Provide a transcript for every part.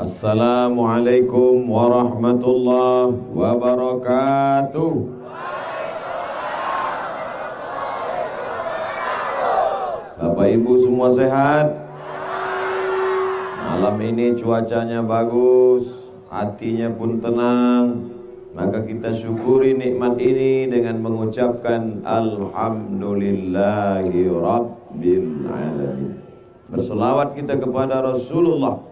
Assalamualaikum warahmatullahi wabarakatuh. Bapak Ibu semua sehat? Malam ini cuacanya bagus Hatinya pun tenang. Maka kita syukuri nikmat ini dengan mengucapkan Alhamdulillahi Rabbil Alamin. Berselawat kita kepada Rasulullah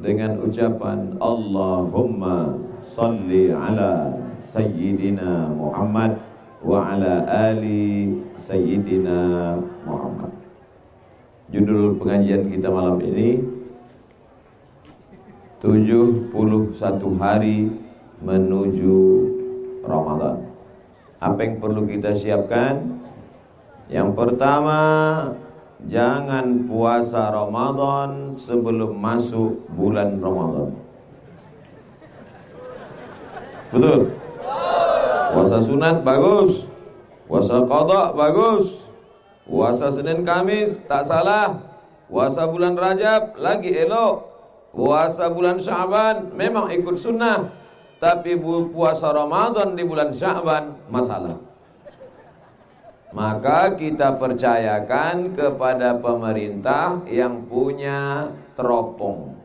dengan ucapan Allahumma salli ala sayyidina Muhammad wa ala ali sayyidina Muhammad. Judul pengajian kita malam ini 71 hari menuju Ramadan. Apa yang perlu kita siapkan? Yang pertama Jangan puasa Ramadan sebelum masuk bulan Ramadan. Betul? Puasa sunat bagus. Puasa qada bagus. Puasa Senin Kamis tak salah. Puasa bulan Rajab lagi elok. Puasa bulan Syaban memang ikut sunnah. Tapi puasa Ramadan di bulan Syaban masalah. Maka kita percayakan kepada pemerintah yang punya teropong.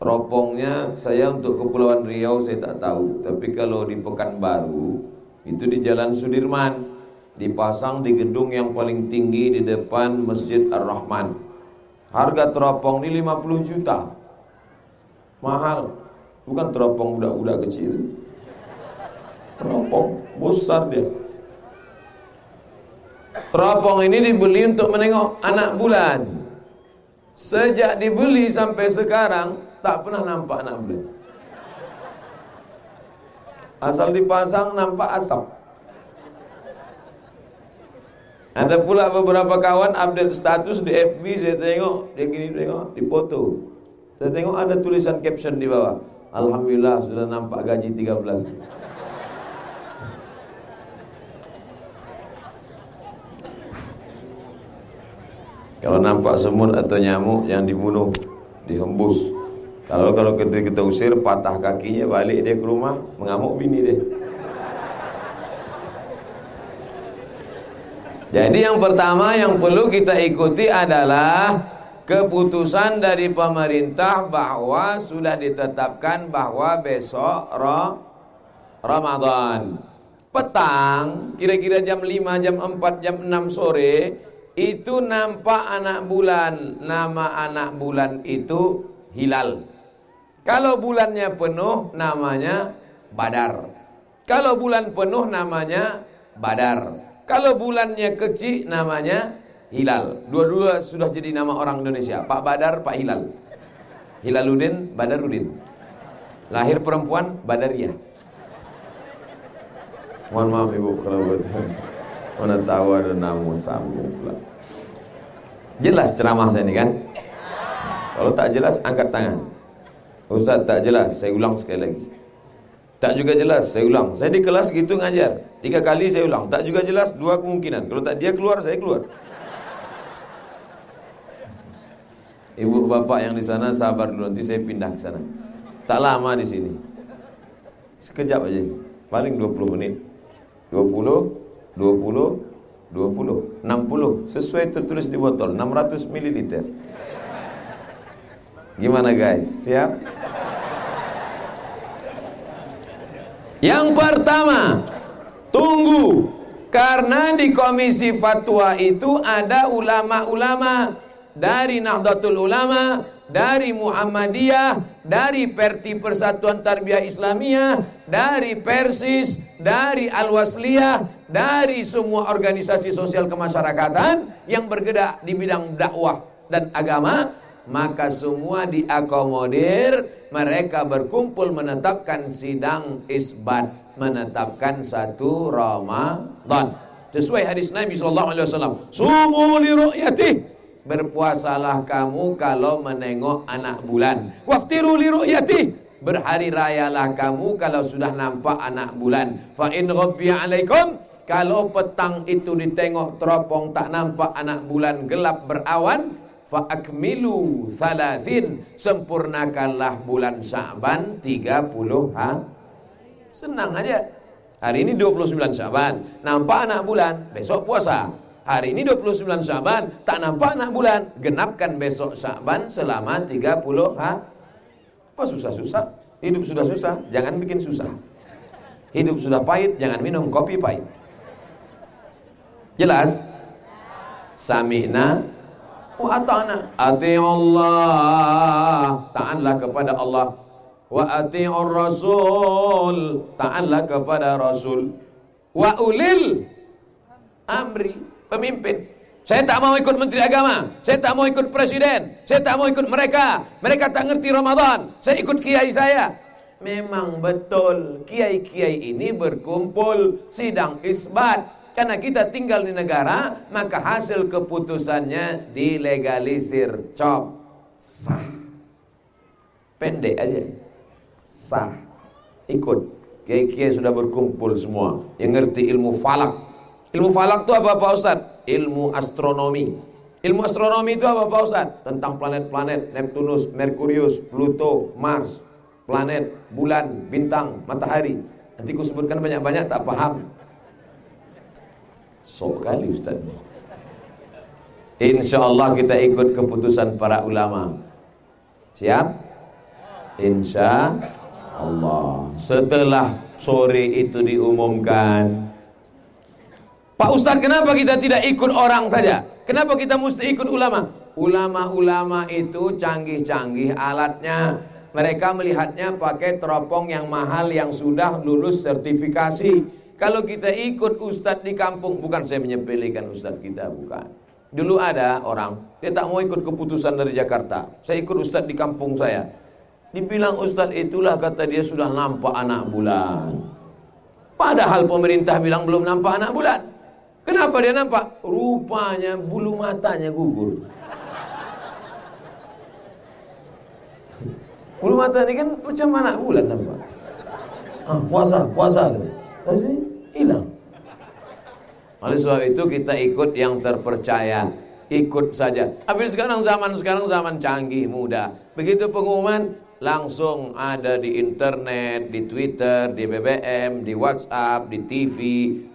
Teropongnya saya untuk Kepulauan Riau saya tak tahu, tapi kalau di Pekanbaru itu di Jalan Sudirman dipasang di gedung yang paling tinggi di depan Masjid Ar-Rahman. Harga teropong ini 50 juta. Mahal. Bukan teropong budak-budak kecil. Teropong besar dia. Teropong ini dibeli untuk menengok anak bulan. Sejak dibeli sampai sekarang tak pernah nampak anak bulan. Asal dipasang nampak asap. Ada pula beberapa kawan update status di FB saya tengok dia gini tengok di foto. Saya tengok ada tulisan caption di bawah. Alhamdulillah sudah nampak gaji 13. Kalau nampak semut atau nyamuk yang dibunuh, dihembus. Kalau kalau kita kita usir patah kakinya balik dia ke rumah mengamuk bini dia. Jadi yang pertama yang perlu kita ikuti adalah keputusan dari pemerintah bahwa sudah ditetapkan bahwa besok Ramadan. Petang, kira-kira jam 5, jam 4, jam 6 sore itu nampak anak bulan. Nama anak bulan itu hilal. Kalau bulannya penuh namanya badar. Kalau bulan penuh namanya badar. Kalau bulannya kecil namanya hilal. Dua-dua sudah jadi nama orang Indonesia. Pak Badar Pak Hilal. Hilaludin Badarudin. Lahir perempuan Badariyah. Mohon maaf ibu kalau betul Mana tahu ada nama sambung pula. Jelas ceramah saya ini kan? Kalau tak jelas angkat tangan. Ustaz tak jelas, saya ulang sekali lagi. Tak juga jelas, saya ulang. Saya di kelas gitu ngajar. Tiga kali saya ulang. Tak juga jelas, dua kemungkinan. Kalau tak dia keluar, saya keluar. Ibu bapak yang di sana sabar dulu nanti saya pindah ke sana. Tak lama di sini. Sekejap aja. Paling 20 menit. 20 20 20 60 sesuai tertulis di botol 600 ml gimana guys? Siap? Yang pertama tunggu. Karena di komisi fatwa itu ada ulama-ulama. Dari Nahdlatul Ulama dari Muhammadiyah, dari Perti Persatuan Tarbiyah Islamiyah, dari Persis, dari Al-Wasliyah, dari semua organisasi sosial kemasyarakatan yang bergerak di bidang dakwah dan agama, maka semua diakomodir, mereka berkumpul menetapkan sidang isbat, menetapkan satu Ramadan. Sesuai hadis Nabi sallallahu alaihi wasallam, "Sumu li ru'yatihi Berpuasalah kamu kalau menengok anak bulan. Waftiru li ru'yati. Berhari rayalah kamu kalau sudah nampak anak bulan. Fa in alaikum kalau petang itu ditengok teropong tak nampak anak bulan gelap berawan, fa akmilu thalathin sempurnakanlah bulan Sya'ban 30 ha senang aja hari ini 29 Sya'ban nampak anak bulan besok puasa hari ini 29 Sya'ban tak nampak anak bulan genapkan besok Sya'ban selama 30 ha apa susah-susah hidup sudah susah jangan bikin susah hidup sudah pahit jangan minum kopi pahit jelas Sami'na wa ata'na. Allah. Taatlah kepada Allah. Wa ati'ur rasul. Taatlah kepada rasul. Wa ulil amri. Pemimpin. Saya tak mau ikut menteri agama. Saya tak mau ikut presiden. Saya tak mau ikut mereka. Mereka tak ngerti Ramadan. Saya ikut kiai saya. Memang betul. Kiai-kiai ini berkumpul sidang isbat karena kita tinggal di negara, maka hasil keputusannya dilegalisir. Cop. Sah. Pendek aja. Sah. Ikut. Kiai-kiai sudah berkumpul semua. Yang ngerti ilmu falak. Ilmu falak itu apa Pak Ustaz? Ilmu astronomi. Ilmu astronomi itu apa Pak Ustaz? Tentang planet-planet, Neptunus, Merkurius, Pluto, Mars, planet, bulan, bintang, matahari. Nanti ku sebutkan banyak-banyak tak paham. Sok kali Ustaz Insya Allah kita ikut keputusan para ulama Siap? Insya Allah Setelah sore itu diumumkan Pak Ustaz kenapa kita tidak ikut orang saja? Kenapa kita mesti ikut ulama? Ulama-ulama itu canggih-canggih alatnya Mereka melihatnya pakai teropong yang mahal yang sudah lulus sertifikasi kalau kita ikut ustadz di kampung, bukan saya menyepelekan ustadz kita, bukan. Dulu ada orang, dia tak mau ikut keputusan dari Jakarta. Saya ikut ustadz di kampung saya. Dibilang ustadz itulah kata dia sudah nampak anak bulan. Padahal pemerintah bilang belum nampak anak bulan. Kenapa dia nampak? Rupanya bulu matanya gugur. Bulu mata ini kan macam anak bulan nampak. Ah, puasa, puasa gitu. Pasti hilang. Oleh sebab itu kita ikut yang terpercaya Ikut saja Tapi sekarang zaman sekarang zaman canggih muda Begitu pengumuman langsung ada di internet, di Twitter, di BBM, di WhatsApp, di TV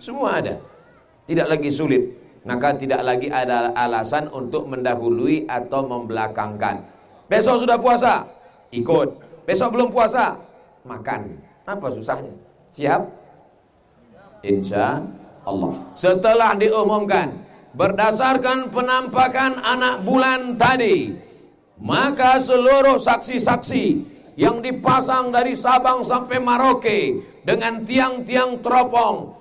Semua ada Tidak lagi sulit Maka tidak lagi ada alasan untuk mendahului atau membelakangkan Besok sudah puasa Ikut Besok belum puasa Makan Apa susahnya? Siap? Insya Allah. Setelah diumumkan berdasarkan penampakan anak bulan tadi, maka seluruh saksi-saksi yang dipasang dari Sabang sampai Maroke dengan tiang-tiang teropong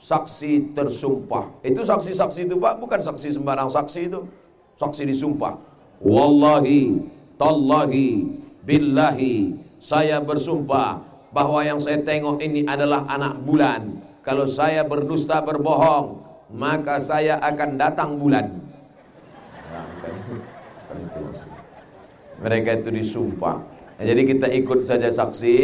saksi tersumpah. Itu saksi-saksi itu Pak, bukan saksi sembarang saksi itu. Saksi disumpah. Wallahi, tallahi, billahi, saya bersumpah bahwa yang saya tengok ini adalah anak bulan kalau saya berdusta berbohong, maka saya akan datang bulan. Mereka itu disumpah. Nah, jadi kita ikut saja saksi.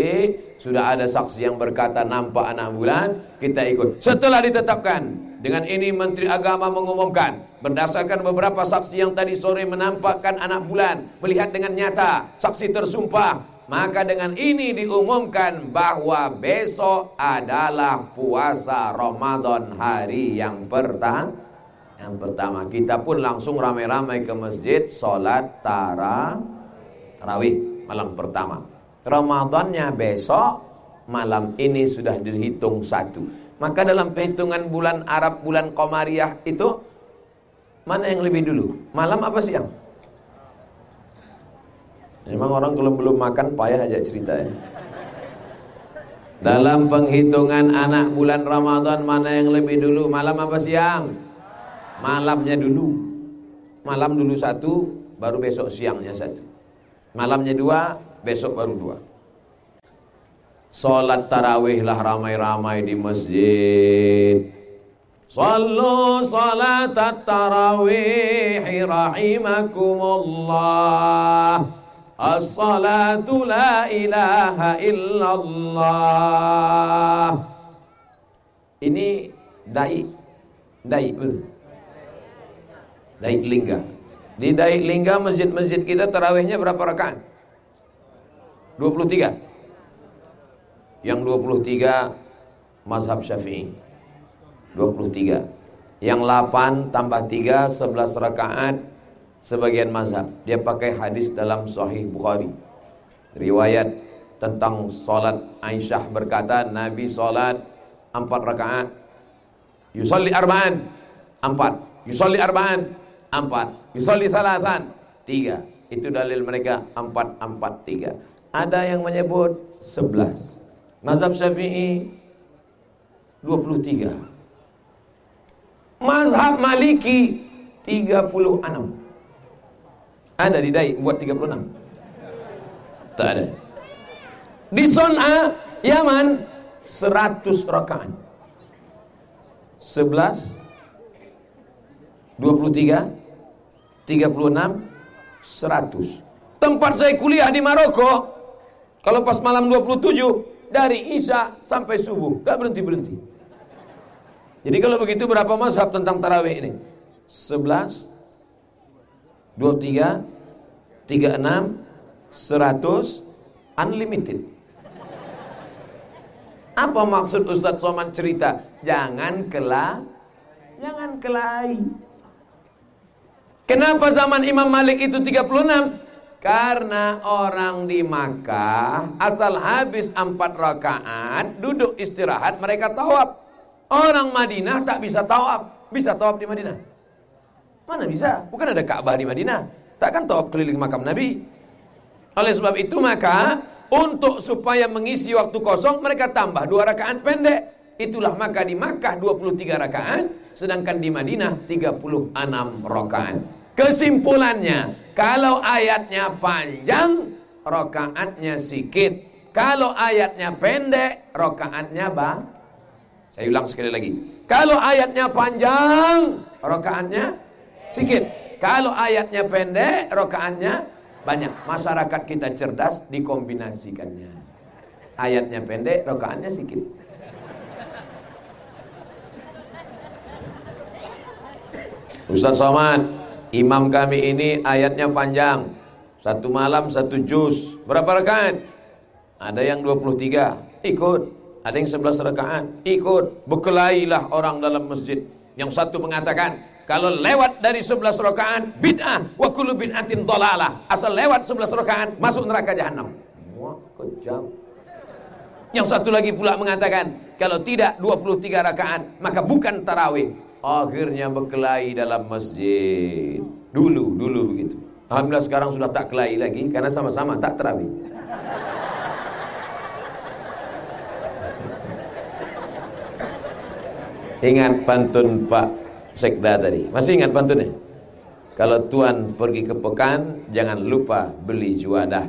Sudah ada saksi yang berkata nampak anak bulan, kita ikut. Setelah ditetapkan, dengan ini Menteri Agama mengumumkan berdasarkan beberapa saksi yang tadi sore menampakkan anak bulan, melihat dengan nyata, saksi tersumpah maka dengan ini diumumkan bahwa besok adalah puasa Ramadan hari yang pertama. Yang pertama kita pun langsung ramai-ramai ke masjid sholat tara tarawih malam pertama. Ramadannya besok malam ini sudah dihitung satu. Maka dalam perhitungan bulan Arab bulan Komariah itu mana yang lebih dulu? Malam apa siang? Memang orang kalau belum makan payah aja cerita ya. Dalam penghitungan anak bulan Ramadan mana yang lebih dulu? Malam apa siang? Malamnya dulu. Malam dulu satu, baru besok siangnya satu. Malamnya dua, besok baru dua. Salat tarawih lah ramai-ramai di masjid. Sallu salat tarawih rahimakumullah. As-salatu la ilaha illallah Ini dai Dai Dai lingga Di Daik Lingga masjid-masjid kita tarawihnya berapa rakaat? 23. Yang 23 mazhab Syafi'i. 23. Yang 8 tambah 3 11 rakaat sebagian mazhab. Dia pakai hadis dalam Sahih Bukhari. Riwayat tentang salat Aisyah berkata Nabi salat 4 rakaat. Yusalli arba'an 4. Yusalli arba'an empat. Yusolli salasan tiga. Itu dalil mereka empat empat tiga. Ada yang menyebut sebelas. Mazhab Syafi'i dua puluh tiga. Mazhab Maliki tiga puluh enam. Ada di Dai buat tiga puluh enam. Tak ada. Di Son'a, Yaman, seratus rakaat. Sebelas, dua puluh tiga, 36 100 tempat saya kuliah di Maroko kalau pas malam 27 dari Isya sampai subuh gak berhenti-berhenti jadi kalau begitu berapa mazhab tentang tarawih ini? 11 23 36 100 unlimited. Apa maksud Ustadz Somad cerita? Jangan kelah jangan kelahi Kenapa zaman Imam Malik itu 36? Karena orang di Makkah asal habis empat rakaat duduk istirahat mereka tawaf. Orang Madinah tak bisa tawaf, bisa tawaf di Madinah. Mana bisa? Bukan ada Ka'bah di Madinah. Takkan tawaf keliling makam Nabi. Oleh sebab itu maka untuk supaya mengisi waktu kosong mereka tambah dua rakaat pendek. Itulah maka di Makkah 23 rakaat sedangkan di Madinah 36 rakaat. Kesimpulannya, kalau ayatnya panjang, rokaatnya sedikit. Kalau ayatnya pendek, rokaatnya bang. Saya ulang sekali lagi. Kalau ayatnya panjang, rokaatnya sedikit. Kalau ayatnya pendek, rokaatnya banyak. Masyarakat kita cerdas dikombinasikannya. Ayatnya pendek, rokaatnya sedikit. Ustaz Somad Imam kami ini ayatnya panjang. Satu malam satu juz. Berapa rakaat? Ada yang 23 Ikut. Ada yang 11 rakaat. Ikut. Berkelailah orang dalam masjid. Yang satu mengatakan Kalau lewat dari 11 rakaat Bid'ah Wa kullu bid'atin dolalah Asal lewat 11 rakaat Masuk neraka jahanam Wah kejam. Yang satu lagi pula mengatakan Kalau tidak 23 rakaat Maka bukan tarawih Akhirnya berkelahi dalam masjid. Dulu, dulu begitu. Alhamdulillah sekarang sudah tak kelahi lagi karena sama-sama tak terawih. Ingat pantun Pak Sekda tadi. Masih ingat pantunnya? Kalau tuan pergi ke pekan, jangan lupa beli juadah.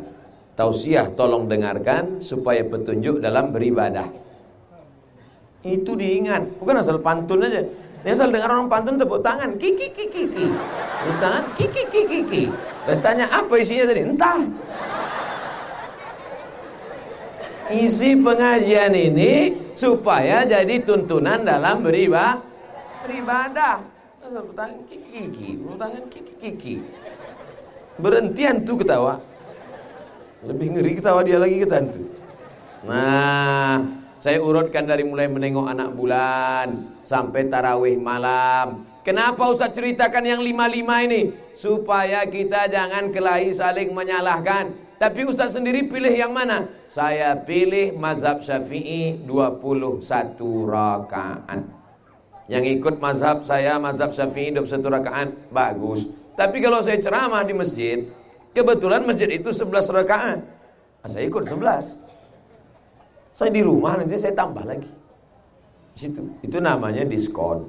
Tausiah tolong dengarkan supaya petunjuk dalam beribadah. Itu diingat, bukan asal pantun aja. Dia asal dengar orang pantun tepuk tangan, kiki kiki kiki. Tepuk tangan, kiki kiki kiki. Terus tanya apa isinya tadi? Entah. Isi pengajian ini supaya jadi tuntunan dalam beribadah. Beribadah. Tepuk tangan kiki kiki, tepuk tangan kiki kiki. Berhentian tuh ketawa. Lebih ngeri ketawa dia lagi tuh. Nah, saya urutkan dari mulai menengok anak bulan sampai tarawih malam. Kenapa usah ceritakan yang lima-lima ini? Supaya kita jangan kelahi saling menyalahkan. Tapi Ustaz sendiri pilih yang mana? Saya pilih mazhab syafi'i 21 rakaat. Yang ikut mazhab saya, mazhab syafi'i 21 rakaat, bagus. Tapi kalau saya ceramah di masjid, kebetulan masjid itu 11 rakaat. Nah, saya ikut 11. Saya di rumah nanti saya tambah lagi. Situ. Itu namanya diskon.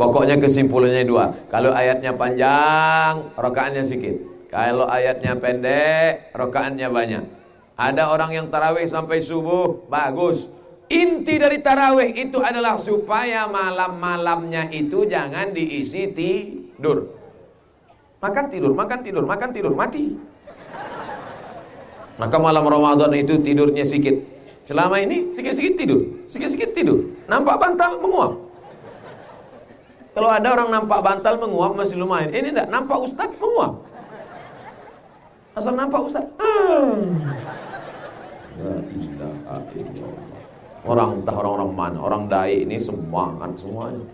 Pokoknya kesimpulannya dua. Kalau ayatnya panjang, rokaannya sedikit. Kalau ayatnya pendek, rokaannya banyak. Ada orang yang tarawih sampai subuh, bagus. Inti dari tarawih itu adalah supaya malam-malamnya itu jangan diisi tidur. Makan tidur, makan tidur, makan tidur, mati. Maka malam Ramadan itu tidurnya sedikit. Selama ini sikit-sikit tidur, sikit-sikit tidur. Nampak bantal menguap. Kalau ada orang nampak bantal menguap masih lumayan. Ini enggak, nampak ustaz menguap. Asal nampak ustaz. Hmm. Orang entah orang-orang mana, orang dai ini semangat semuanya.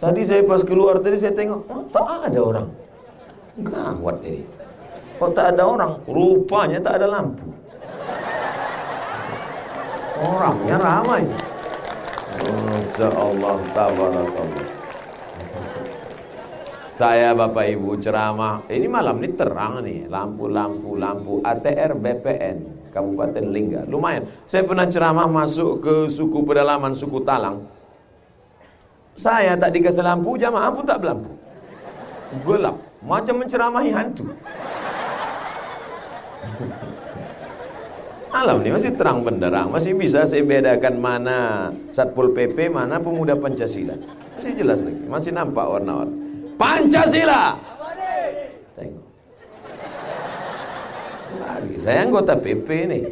Tadi saya pas keluar tadi saya tengok, oh, tak ada orang. Gawat ini. Kok tak ada orang? Rupanya tak ada lampu. Orangnya ramai. Masya Allah, tabarakallah. Saya Bapak Ibu ceramah, ini malam ini terang nih, lampu-lampu, lampu ATR BPN Kabupaten Lingga. Lumayan. Saya pernah ceramah masuk ke suku pedalaman suku Talang. Saya tak dikasih lampu, jamaah pun tak berlampu. Gelap, macam menceramahi hantu. Malam ini masih terang benderang, masih bisa saya bedakan mana Satpol PP, mana pemuda Pancasila. Masih jelas lagi, masih nampak warna-warna. Pancasila. Tengok. Lagi, saya anggota PP nih.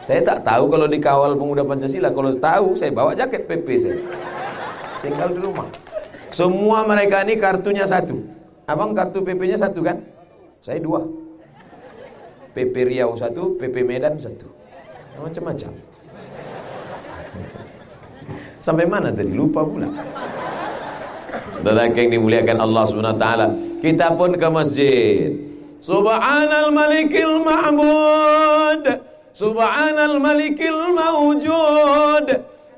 Saya tak tahu kalau dikawal pemuda Pancasila. Kalau tahu, saya bawa jaket PP saya. Tinggal di rumah. Semua mereka ini kartunya satu. Abang kartu PP-nya satu kan? Saya dua. PP Riau satu, PP Medan satu. Macam-macam. Sampai mana tadi? Lupa pula. Saudara yang dimuliakan Allah taala, kita pun ke masjid. Subhanal malikil ma'bud. Subhanal malikil mawjud.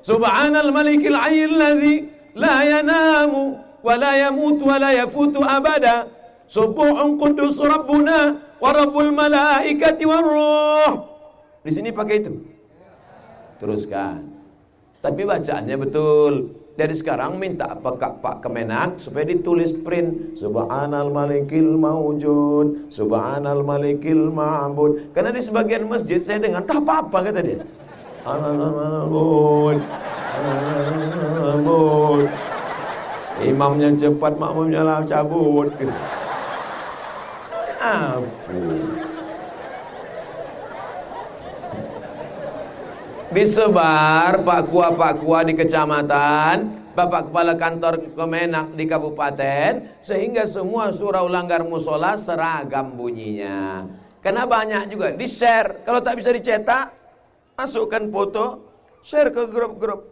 Subhanal malikil hayyil ladzi la yanamu wa la yamut wa la yafutu abada. Subuhun qudus rabbuna wa rabbul malaikati waruh. Di sini pakai itu. Teruskan. Tapi bacaannya betul. Dari sekarang minta Pak Pak Kemenak supaya ditulis print Subhanal Malikil Maujud, Subhanal Malikil Ma'bud. Karena di sebagian masjid saya dengar tak apa-apa kata dia. Ma'bud. Ma'bud. Imamnya cepat, makmumnya lah cabut. Ampun. Disebar Pak Kua Pak Kua di kecamatan, Bapak Kepala Kantor Kemenak di kabupaten, sehingga semua surau langgar musola seragam bunyinya. Karena banyak juga di share. Kalau tak bisa dicetak, masukkan foto, share ke grup-grup.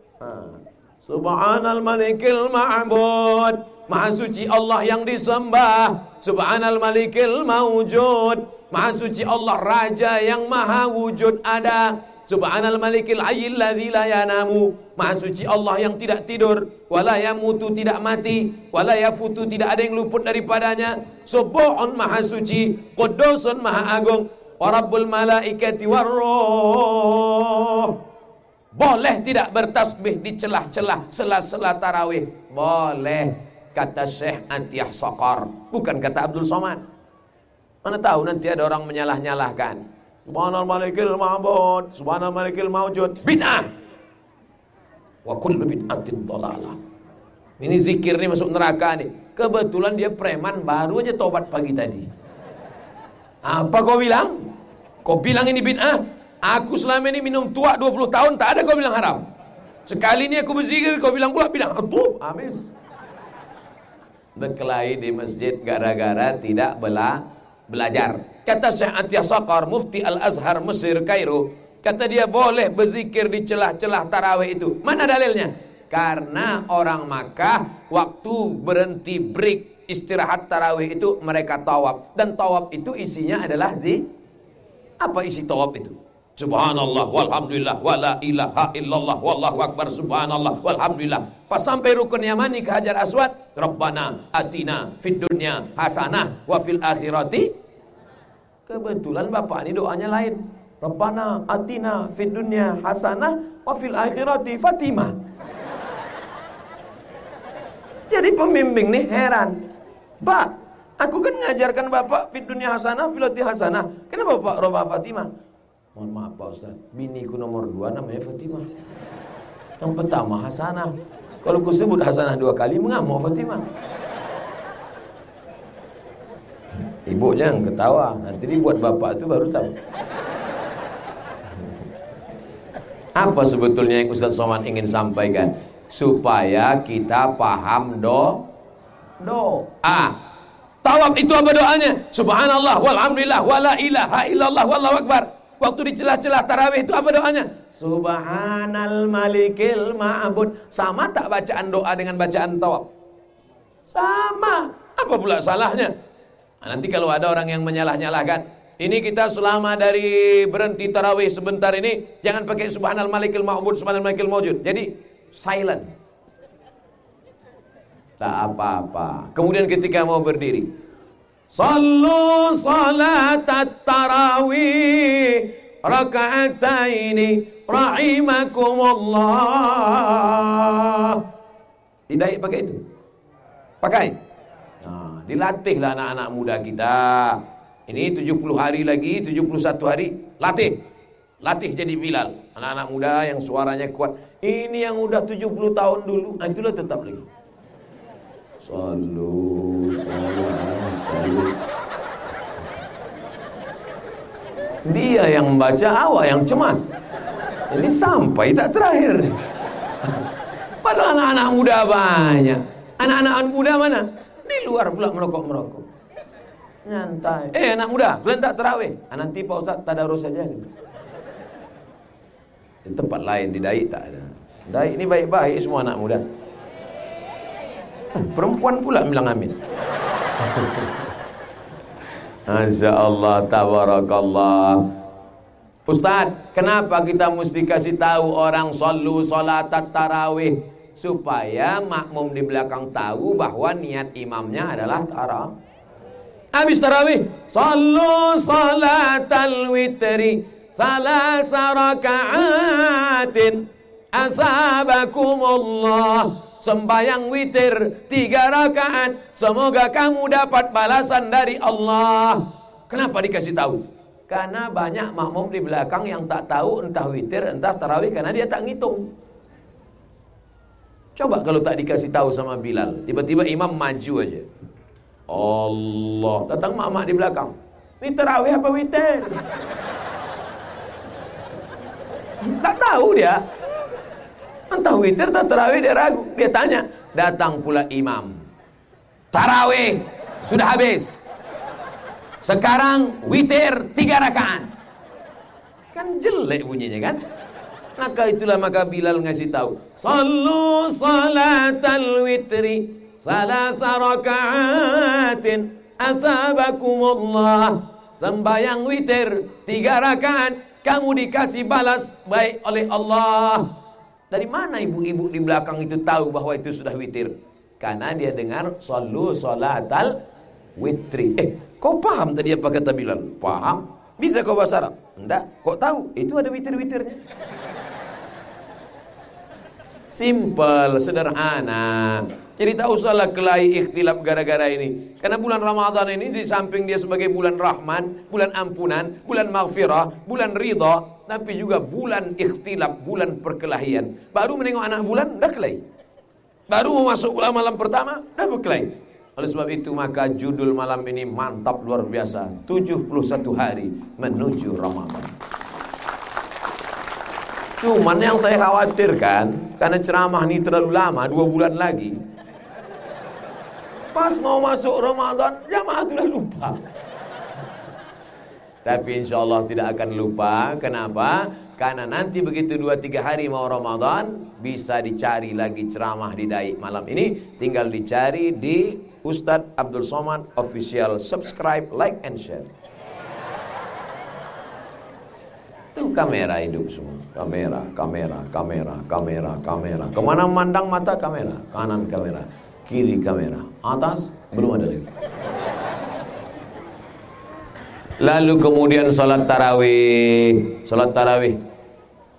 Subhanal Malikil Ma'bud. Maha suci Allah yang disembah Subhanal malikil mawujud. Maha suci Allah Raja yang maha wujud ada. Subhanal malikil ayyil ladzi la Maha suci Allah yang tidak tidur. Wala yamutu tidak mati. Wala yafutu tidak ada yang luput daripadanya. Subuhun maha suci Qudusun maha agung. Warabbul malaikati warroh Boleh tidak bertasbih di celah-celah Sela-sela tarawih? Boleh kata Syekh Antiyah Sokor bukan kata Abdul Somad. Mana tahu nanti ada orang menyalah-nyalahkan. Subhanal malikil ma'bud Subhanal malikil mawjud. Bid'ah! Wa kullu bid'atin dalalah. Ini zikir nih masuk neraka nih. Kebetulan dia preman baru aja tobat pagi tadi. Apa kau bilang? Kau bilang ini bid'ah? Aku selama ini minum tua 20 tahun tak ada kau bilang haram. Sekali ini aku berzikir kau bilang pula bid'ah tuh habis berkelahi di masjid gara-gara tidak bela belajar. Kata Syekh Atiyah Saqar, Mufti Al-Azhar Mesir, Kairo, kata dia boleh berzikir di celah-celah tarawih itu. Mana dalilnya? Karena orang Makkah waktu berhenti break istirahat tarawih itu mereka tawaf dan tawaf itu isinya adalah zi apa isi tawaf itu? Subhanallah walhamdulillah wala ilaha illallah wallahu akbar subhanallah walhamdulillah. Pas sampai rukun Yamani ke Hajar Aswad, Rabbana atina fid dunya hasanah wa fil akhirati. Kebetulan Bapak ini doanya lain. Rabbana atina fid dunya hasanah wa fil akhirati Fatimah. Jadi pembimbing nih heran. Pak, aku kan ngajarkan Bapak fid dunya hasanah, fil akhirati hasanah. Kenapa Bapak roba Fatimah? Mohon maaf Pak Ustaz, biniku nomor dua namanya Fatimah. Yang pertama Hasanah. Kalau ku sebut Hasanah dua kali, mengamuk Fatimah. Ibu jangan ketawa, nanti dibuat bapak itu baru tahu. Apa sebetulnya yang Ustaz Somad ingin sampaikan? supaya kita paham do doa. Tawaf itu apa doanya? Subhanallah walhamdulillah wala ilaha illallah wallahu akbar. Waktu di celah-celah tarawih itu apa doanya? Subhanal malikil ma'bud. Sama tak bacaan doa dengan bacaan tawaf? Sama. Apa pula salahnya? Nah, nanti kalau ada orang yang menyalah-nyalahkan, ini kita selama dari berhenti tarawih sebentar ini jangan pakai subhanal malikil ma'bud, subhanal malikil mawjud. Jadi silent. Tak apa-apa. Kemudian ketika mau berdiri, Sallu salat tarawih raka'ataini rahimakumullah. Tidak pakai itu. Pakai. Nah, dilatihlah anak-anak muda kita. Ini 70 hari lagi, 71 hari, latih. Latih jadi Bilal. Anak-anak muda yang suaranya kuat. Ini yang udah 70 tahun dulu, nah itulah tetap lagi. Sallu Dia yang membaca awak yang cemas. Ini sampai tak terakhir. Padahal anak-anak muda banyak. Anak-anak muda mana? Di luar pula merokok-merokok. Nyantai. Eh anak muda, kalian tak terawih. Ah, nanti Pak Ustaz tadarus saja. Di tempat lain di Daik tak ada. Daik ini baik-baik semua anak muda. Perempuan pula bilang amin. Masya Allah, tabarakallah. Ustaz, kenapa kita mesti kasih tahu orang sallu salat tarawih? Supaya makmum di belakang tahu bahwa niat imamnya adalah tarawih. Habis tarawih, sallu salatal witri salasa raka'atin. Asabakumullah. Sembahyang witir tiga rakaat. Semoga kamu dapat balasan dari Allah. Kenapa dikasih tahu karena banyak makmum di belakang yang tak tahu entah witir entah tarawih karena dia tak ngitung coba kalau tak dikasih tahu sama Bilal tiba-tiba imam maju aja Allah datang mak-mak di belakang ini tarawih apa witir tak tahu dia Entah witir atau tarawih dia ragu. Dia tanya. Datang pula imam. Tarawih sudah habis. Sekarang witir tiga rakaat. Kan jelek bunyinya kan? Maka itulah maka Bilal ngasih tahu. Sallu salatal witri salasa rakaatin asabakumullah. Sembayang witir tiga rakaat kamu dikasih balas baik oleh Allah. Dari mana ibu-ibu di belakang itu tahu bahwa itu sudah witir? Karena dia dengar sallu salatal witri. Eh, kau paham tadi apa kata Bilal? Paham? Bisa kau bahasa Arab? Enggak. Kok tahu? Itu ada witir-witirnya. Simple, sederhana. Jadi tak usahlah kelahi ikhtilaf gara-gara ini. Karena bulan Ramadan ini di samping dia sebagai bulan rahman, bulan ampunan, bulan maghfirah, bulan ridha, tapi juga bulan ikhtilaf, bulan perkelahian. Baru menengok anak bulan, dah kelahi. Baru mau masuk malam pertama, dah berkelahi. Oleh sebab itu maka judul malam ini mantap luar biasa. 71 hari menuju Ramadan. Cuman yang saya khawatirkan karena ceramah ini terlalu lama, dua bulan lagi. Pas mau masuk Ramadan, jamaah sudah lupa. Tapi insya Allah tidak akan lupa. Kenapa? Karena nanti begitu dua tiga hari mau Ramadan, bisa dicari lagi ceramah di Daik malam ini. Tinggal dicari di Ustadz Abdul Somad Official. Subscribe, like, and share. Itu kamera hidup semua. Kamera, kamera, kamera, kamera, kamera. Ke mana memandang mata kamera. Kanan kamera kiri kamera, atas belum ada lagi. Lalu kemudian salat tarawih. Salat tarawih.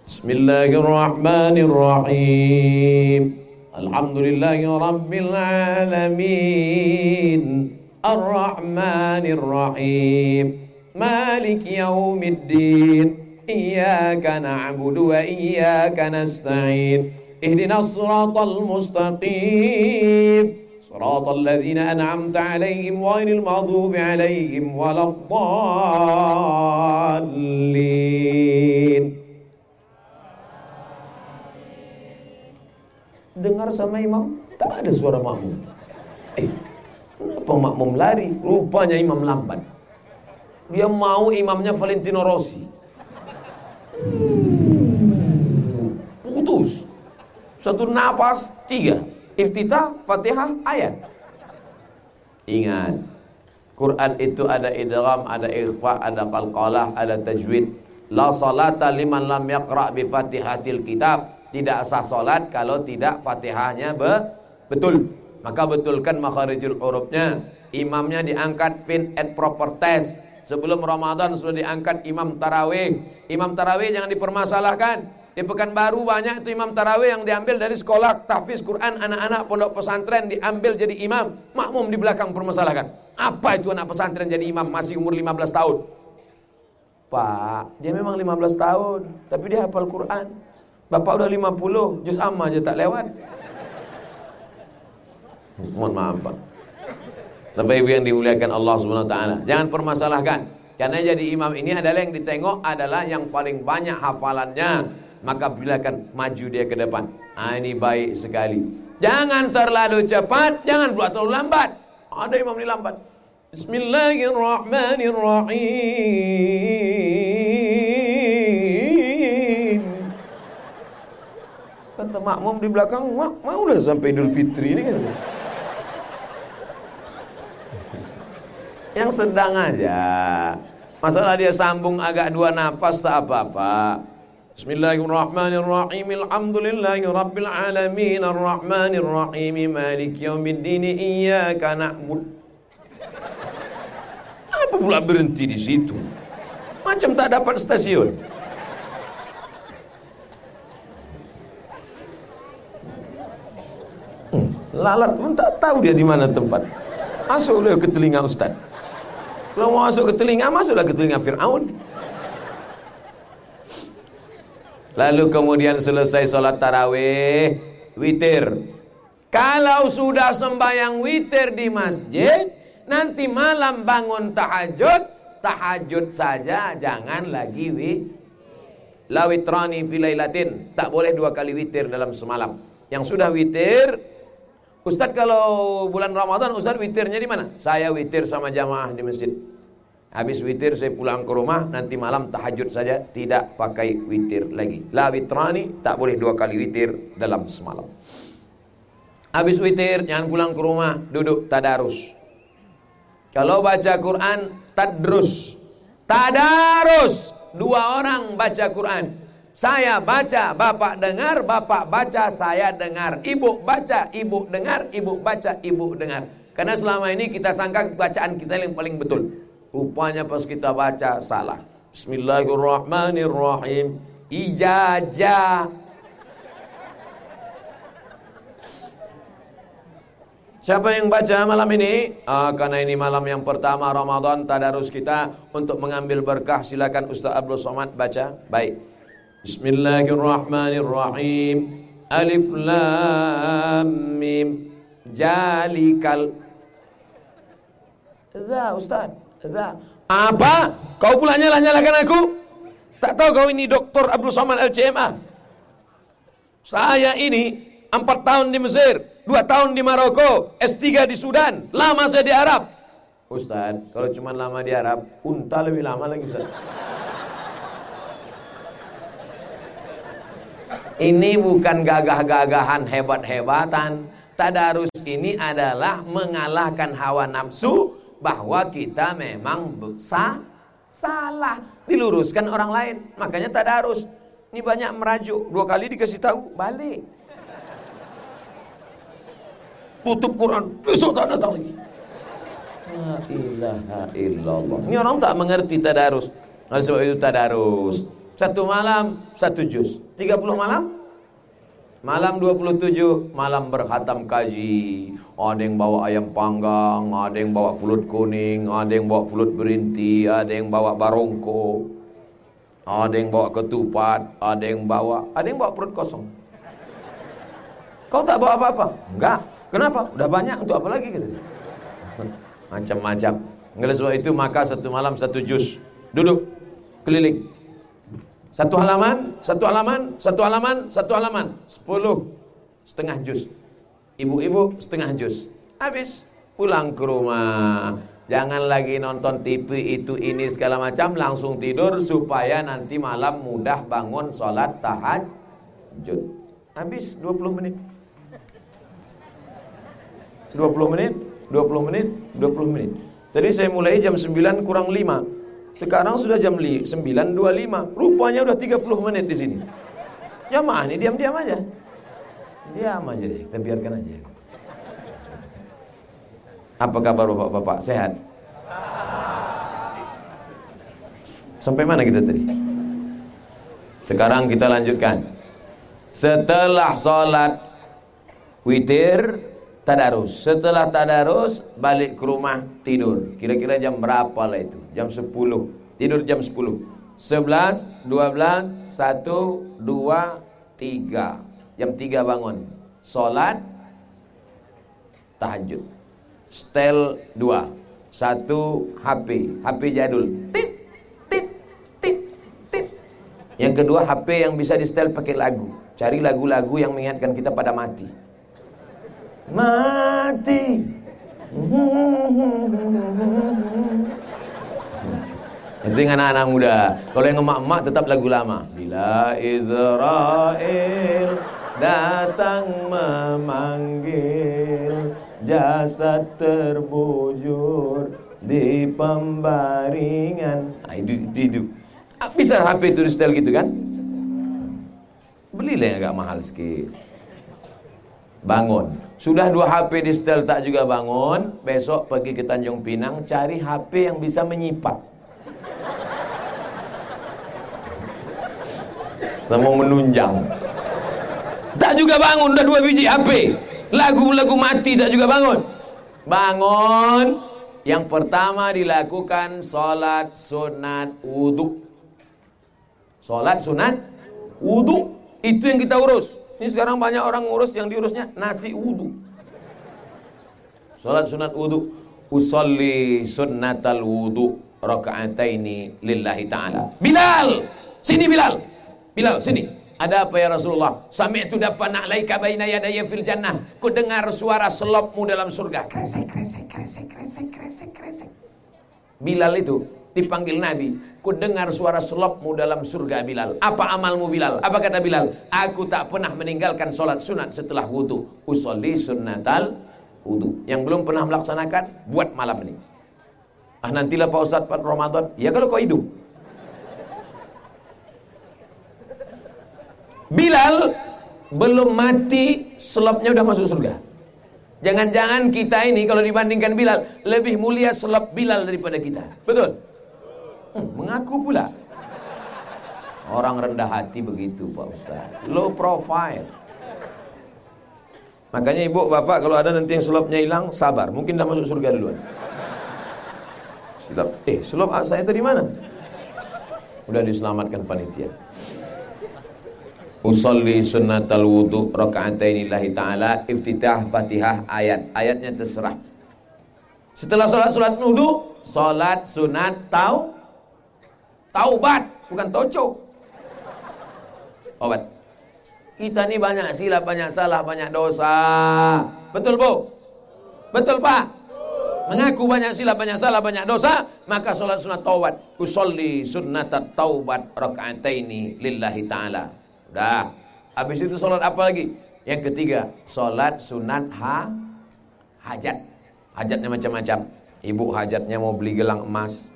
Bismillahirrahmanirrahim. Alhamdulillahirabbil alamin. Arrahmanirrahim. Malik yaumiddin. Iyyaka na'budu wa iyyaka nasta'in. Ihdinas siratal mustaqim. صراط الذين أنعمت عليهم غير المغضوب عليهم ولا الضالين dengar sama imam, tak ada suara makmum. Eh, kenapa makmum lari? Rupanya imam lambat. Dia mau imamnya Valentino Rossi. Putus. Satu napas, tiga. Iftitah, fatihah, ayat. Ingat, Quran itu ada idgham, ada ikhfa, ada qalqalah, ada tajwid. La salata liman lam yaqra bi Fatihatil kitab. Tidak sah salat kalau tidak Fatihahnya be betul. Maka betulkan makharijul hurufnya. Imamnya diangkat fin at proper test. Sebelum Ramadan sudah diangkat imam tarawih. Imam tarawih jangan dipermasalahkan. Di Pekanbaru banyak itu imam tarawih yang diambil dari sekolah tahfiz Quran anak-anak pondok pesantren diambil jadi imam. Makmum di belakang permasalahkan. Apa itu anak pesantren jadi imam masih umur 15 tahun? Pak, dia memang 15 tahun, tapi dia hafal Quran. Bapak udah 50, juz amma aja tak lewat. Mohon maaf, Pak. Bapak Ibu yang dimuliakan Allah Subhanahu wa taala, jangan permasalahkan. Karena jadi imam ini adalah yang ditengok adalah yang paling banyak hafalannya. Maka bilakan maju dia ke depan. Ah ini baik sekali. Jangan terlalu cepat, jangan pula terlalu lambat. Ada imam ini lambat. Bismillahirrahmanirrahim. Kata makmum di belakang, mak mau lah sampai Idul Fitri ini kan. Yang sedang aja. Masalah dia sambung agak dua nafas tak apa-apa. Bismillahirrahmanirrahim. Alhamdulillahi rabbil alamin arrahmanir rahim maliki yaumiddin iyyaka na'budu Apa pula berhenti di situ? Macam tak dapat stasiun. Hmm, lalat pun tak tahu dia di mana tempat. Masuk ke telinga Ustaz. Kalau mau masuk ke telinga, masuklah ke telinga Fir'aun. Lalu kemudian selesai sholat tarawih, witir. Kalau sudah sembahyang witir di masjid, Nanti malam bangun tahajud, tahajud saja jangan lagi wi lawitrani filailatin. Tak boleh dua kali witir dalam semalam. Yang sudah witir, Ustaz kalau bulan Ramadan Ustaz witirnya di mana? Saya witir sama jamaah di masjid. Habis witir saya pulang ke rumah, nanti malam tahajud saja, tidak pakai witir lagi. La witrani, tak boleh dua kali witir dalam semalam. Habis witir, jangan pulang ke rumah, duduk tadarus. Kalau baca Quran tadrus. Tadarus. Dua orang baca Quran. Saya baca, bapak dengar, bapak baca, saya dengar. Ibu baca, ibu dengar, ibu baca, ibu dengar. Karena selama ini kita sangka bacaan kita yang paling betul. Rupanya pas kita baca salah. Bismillahirrahmanirrahim. Ijajah Siapa yang baca malam ini? Ah, karena ini malam yang pertama Ramadan tadarus kita untuk mengambil berkah silakan Ustaz Abdul Somad baca. Baik. Bismillahirrahmanirrahim. Alif lam mim. Jalikal. Za Ustaz. Apa? Kau pula nyalah-nyalahkan aku? Tak tahu kau ini Dr. Abdul Somad LCMA? Saya ini empat tahun di Mesir dua tahun di Maroko, S3 di Sudan, lama saya di Arab. Ustaz, kalau cuma lama di Arab, unta lebih lama lagi Ustaz. Ini bukan gagah-gagahan hebat-hebatan. Tadarus ini adalah mengalahkan hawa nafsu bahwa kita memang besar salah. Diluruskan orang lain. Makanya tadarus. Ini banyak merajuk. Dua kali dikasih tahu, balik tutup Quran, besok tak datang lagi. La ilaha illallah. Ini orang tak mengerti tadarus. Oleh sebab itu tadarus. Satu malam, satu juz. 30 malam, Malam 27 malam berhatam kaji. Ada yang bawa ayam panggang, ada yang bawa pulut kuning, ada yang bawa pulut berinti, ada yang bawa barongko. Ada yang bawa ketupat, ada yang bawa, ada yang bawa perut kosong. Kau tak bawa apa-apa? Enggak. Kenapa? Udah banyak untuk apa lagi gitu. Macam-macam. Oleh sebab itu maka satu malam satu jus duduk keliling. Satu halaman, satu halaman, satu halaman, satu halaman. Sepuluh. setengah jus. Ibu-ibu setengah jus. Habis pulang ke rumah. Jangan lagi nonton TV itu ini segala macam langsung tidur supaya nanti malam mudah bangun sholat tahajud. Habis 20 menit. 20 menit, 20 menit, 20 menit. Tadi saya mulai jam 9 kurang 5. Sekarang sudah jam 9.25. Rupanya udah 30 menit di sini. Jamaah ini diam-diam aja. Diam aja deh, kita biarkan aja. Apa kabar bapak-bapak? Sehat? Sampai mana kita tadi? Sekarang kita lanjutkan. Setelah sholat witir, tadarus. Setelah tadarus balik ke rumah tidur. Kira-kira jam berapa lah itu? Jam 10. Tidur jam 10. 11, 12, 1, 2, 3. Jam 3 bangun. Salat tahajud. Stel 2. Satu HP, HP jadul. Tit tit tit tit. Yang kedua HP yang bisa di setel pakai lagu. Cari lagu-lagu yang mengingatkan kita pada mati mati itu yang anak-anak muda kalau yang emak-emak tetap lagu lama bila Israel datang memanggil jasad terbujur di pembaringan. Nah, itu, itu. Ah, bisa HP itu setel gitu kan? Belilah yang agak mahal sedikit bangun. Sudah dua HP di setel tak juga bangun. Besok pergi ke Tanjung Pinang Cari HP yang bisa menyipat Sama menunjang Tak juga bangun Udah dua biji HP Lagu-lagu mati tak juga bangun Bangun Yang pertama dilakukan Salat sunat wudhu Salat sunat wudhu Itu yang kita urus ini sekarang banyak orang ngurus yang diurusnya nasi wudu. Salat sunat wudu. Usolli sunnatal wudu raka'ataini lillahi ta'ala. Bilal! Sini Bilal. Bilal, sini. Ada apa ya Rasulullah? Sami'tu dafana alaika baina yadaya fil jannah. Ku dengar suara selopmu dalam surga. Kresek, kresek, kresek, kresek, kresek, kresek. Bilal itu dipanggil Nabi, ku dengar suara selopmu dalam surga Bilal. Apa amalmu Bilal? Apa kata Bilal? Aku tak pernah meninggalkan sholat sunat setelah wudhu. Usolli sunnatal wudhu. Yang belum pernah melaksanakan, buat malam ini. Ah nantilah Pak Ustadz Pak Ramadan. Ya kalau kau hidup. Bilal belum mati, selopnya udah masuk surga. Jangan-jangan kita ini kalau dibandingkan Bilal lebih mulia selop Bilal daripada kita. Betul? Hmm, mengaku pula. Orang rendah hati begitu Pak Ustaz. Low profile. Makanya ibu bapak kalau ada nanti yang selopnya hilang sabar. Mungkin dah masuk surga duluan. Selop. Eh selop saya itu di mana? Udah diselamatkan panitia. Usolli sunnatal wudu raka'ataini lillahi ta'ala iftitah Fatihah ayat. Ayatnya terserah. Setelah sholat sholat wudu, sholat sunat tau Taubat, bukan toco. Obat. Kita ini banyak silap, banyak salah, banyak dosa. Betul, Bu? Betul, Pak? Mengaku banyak silap, banyak salah, banyak dosa, maka sholat sunat taubat. Usolli sunnatat taubat raka'ataini lillahi ta'ala. Udah. Habis itu sholat apa lagi? Yang ketiga, sholat sunat ha hajat. Hajatnya macam-macam. Ibu hajatnya mau beli gelang emas.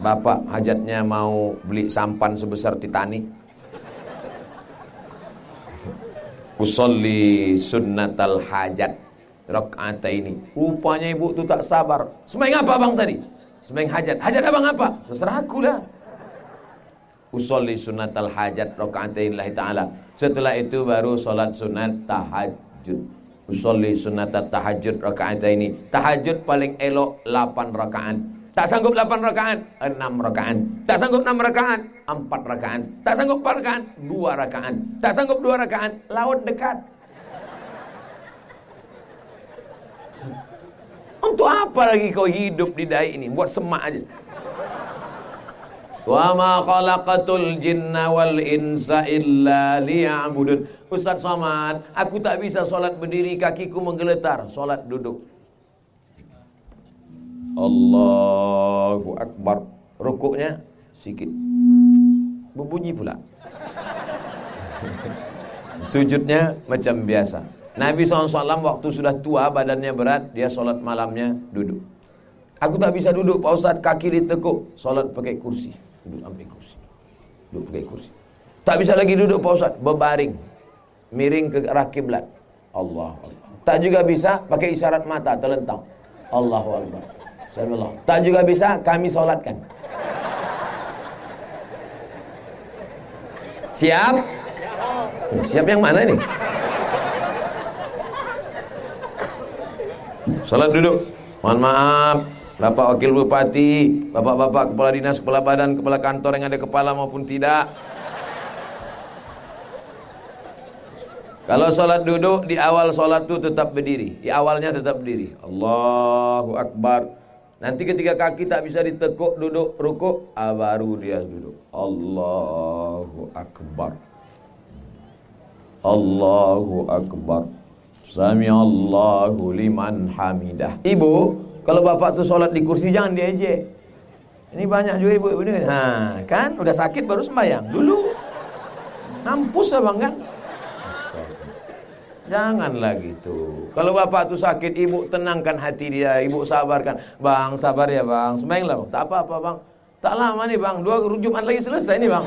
Bapak hajatnya mau beli sampan sebesar Titanic Usolli sunnatal hajat Rok'ata ini Rupanya ibu tu tak sabar Sembahyang apa abang tadi? Sembahyang hajat Hajat abang apa? Terserah aku lah Usolli sunnatal hajat Rok'ata ilahi ta'ala Setelah itu baru solat sunat tahajud Usolli sunnatal tahajud Rok'ata ini Tahajud paling elok 8 rakaat Tak sanggup 8 rakaat, 6 rakaat. Tak sanggup 6 rakaat, 4 rakaat. Tak sanggup 4 rakaat, 2 rakaat. Tak sanggup 2 rakaat, laut dekat. Untuk apa lagi kau hidup di dai ini? Buat semak aja. Wa ma khalaqatul jinna wal insa illa liya'budun. Ustaz Somad, aku tak bisa solat berdiri, kakiku menggeletar. Solat duduk. Allahu Akbar. Rukuknya sikit. Berbunyi pula. Sujudnya macam biasa. Nabi SAW waktu sudah tua, badannya berat, dia solat malamnya duduk. Aku tak bisa duduk Pak Ustaz, kaki ditekuk. Solat pakai kursi. Duduk ambil kursi. Duduk pakai kursi. Tak bisa lagi duduk Pak Ustaz, berbaring. Miring ke arah kiblat. Allah Tak juga bisa pakai isyarat mata terlentang. Allahu Akbar. Tak juga bisa kami solatkan. Siap? Siap yang mana ini? Salat duduk. Mohon maaf, Bapak Wakil Bupati, Bapak-bapak kepala dinas, kepala badan, kepala kantor yang ada kepala maupun tidak. Kalau sholat duduk di awal sholat itu tetap berdiri. Di awalnya tetap berdiri. Allahu Akbar. Nanti ketika kaki tak bisa ditekuk duduk rukuk ah, Baru dia duduk. Allahu Akbar. Allahu Akbar Sami Allahu liman hamidah. Ibu, kalau bapak tuh sholat di kursi jangan diejek. Ini banyak juga ibu-ibu ini. Nah, kan udah sakit baru sembahyang. Dulu nampus abang kan? Janganlah gitu. Kalau bapak tuh sakit, ibu tenangkan hati dia, ibu sabarkan. Bang, sabar ya bang, sembahyanglah bang. Tak apa-apa bang. Tak lama nih bang, dua Jumat lagi selesai nih bang.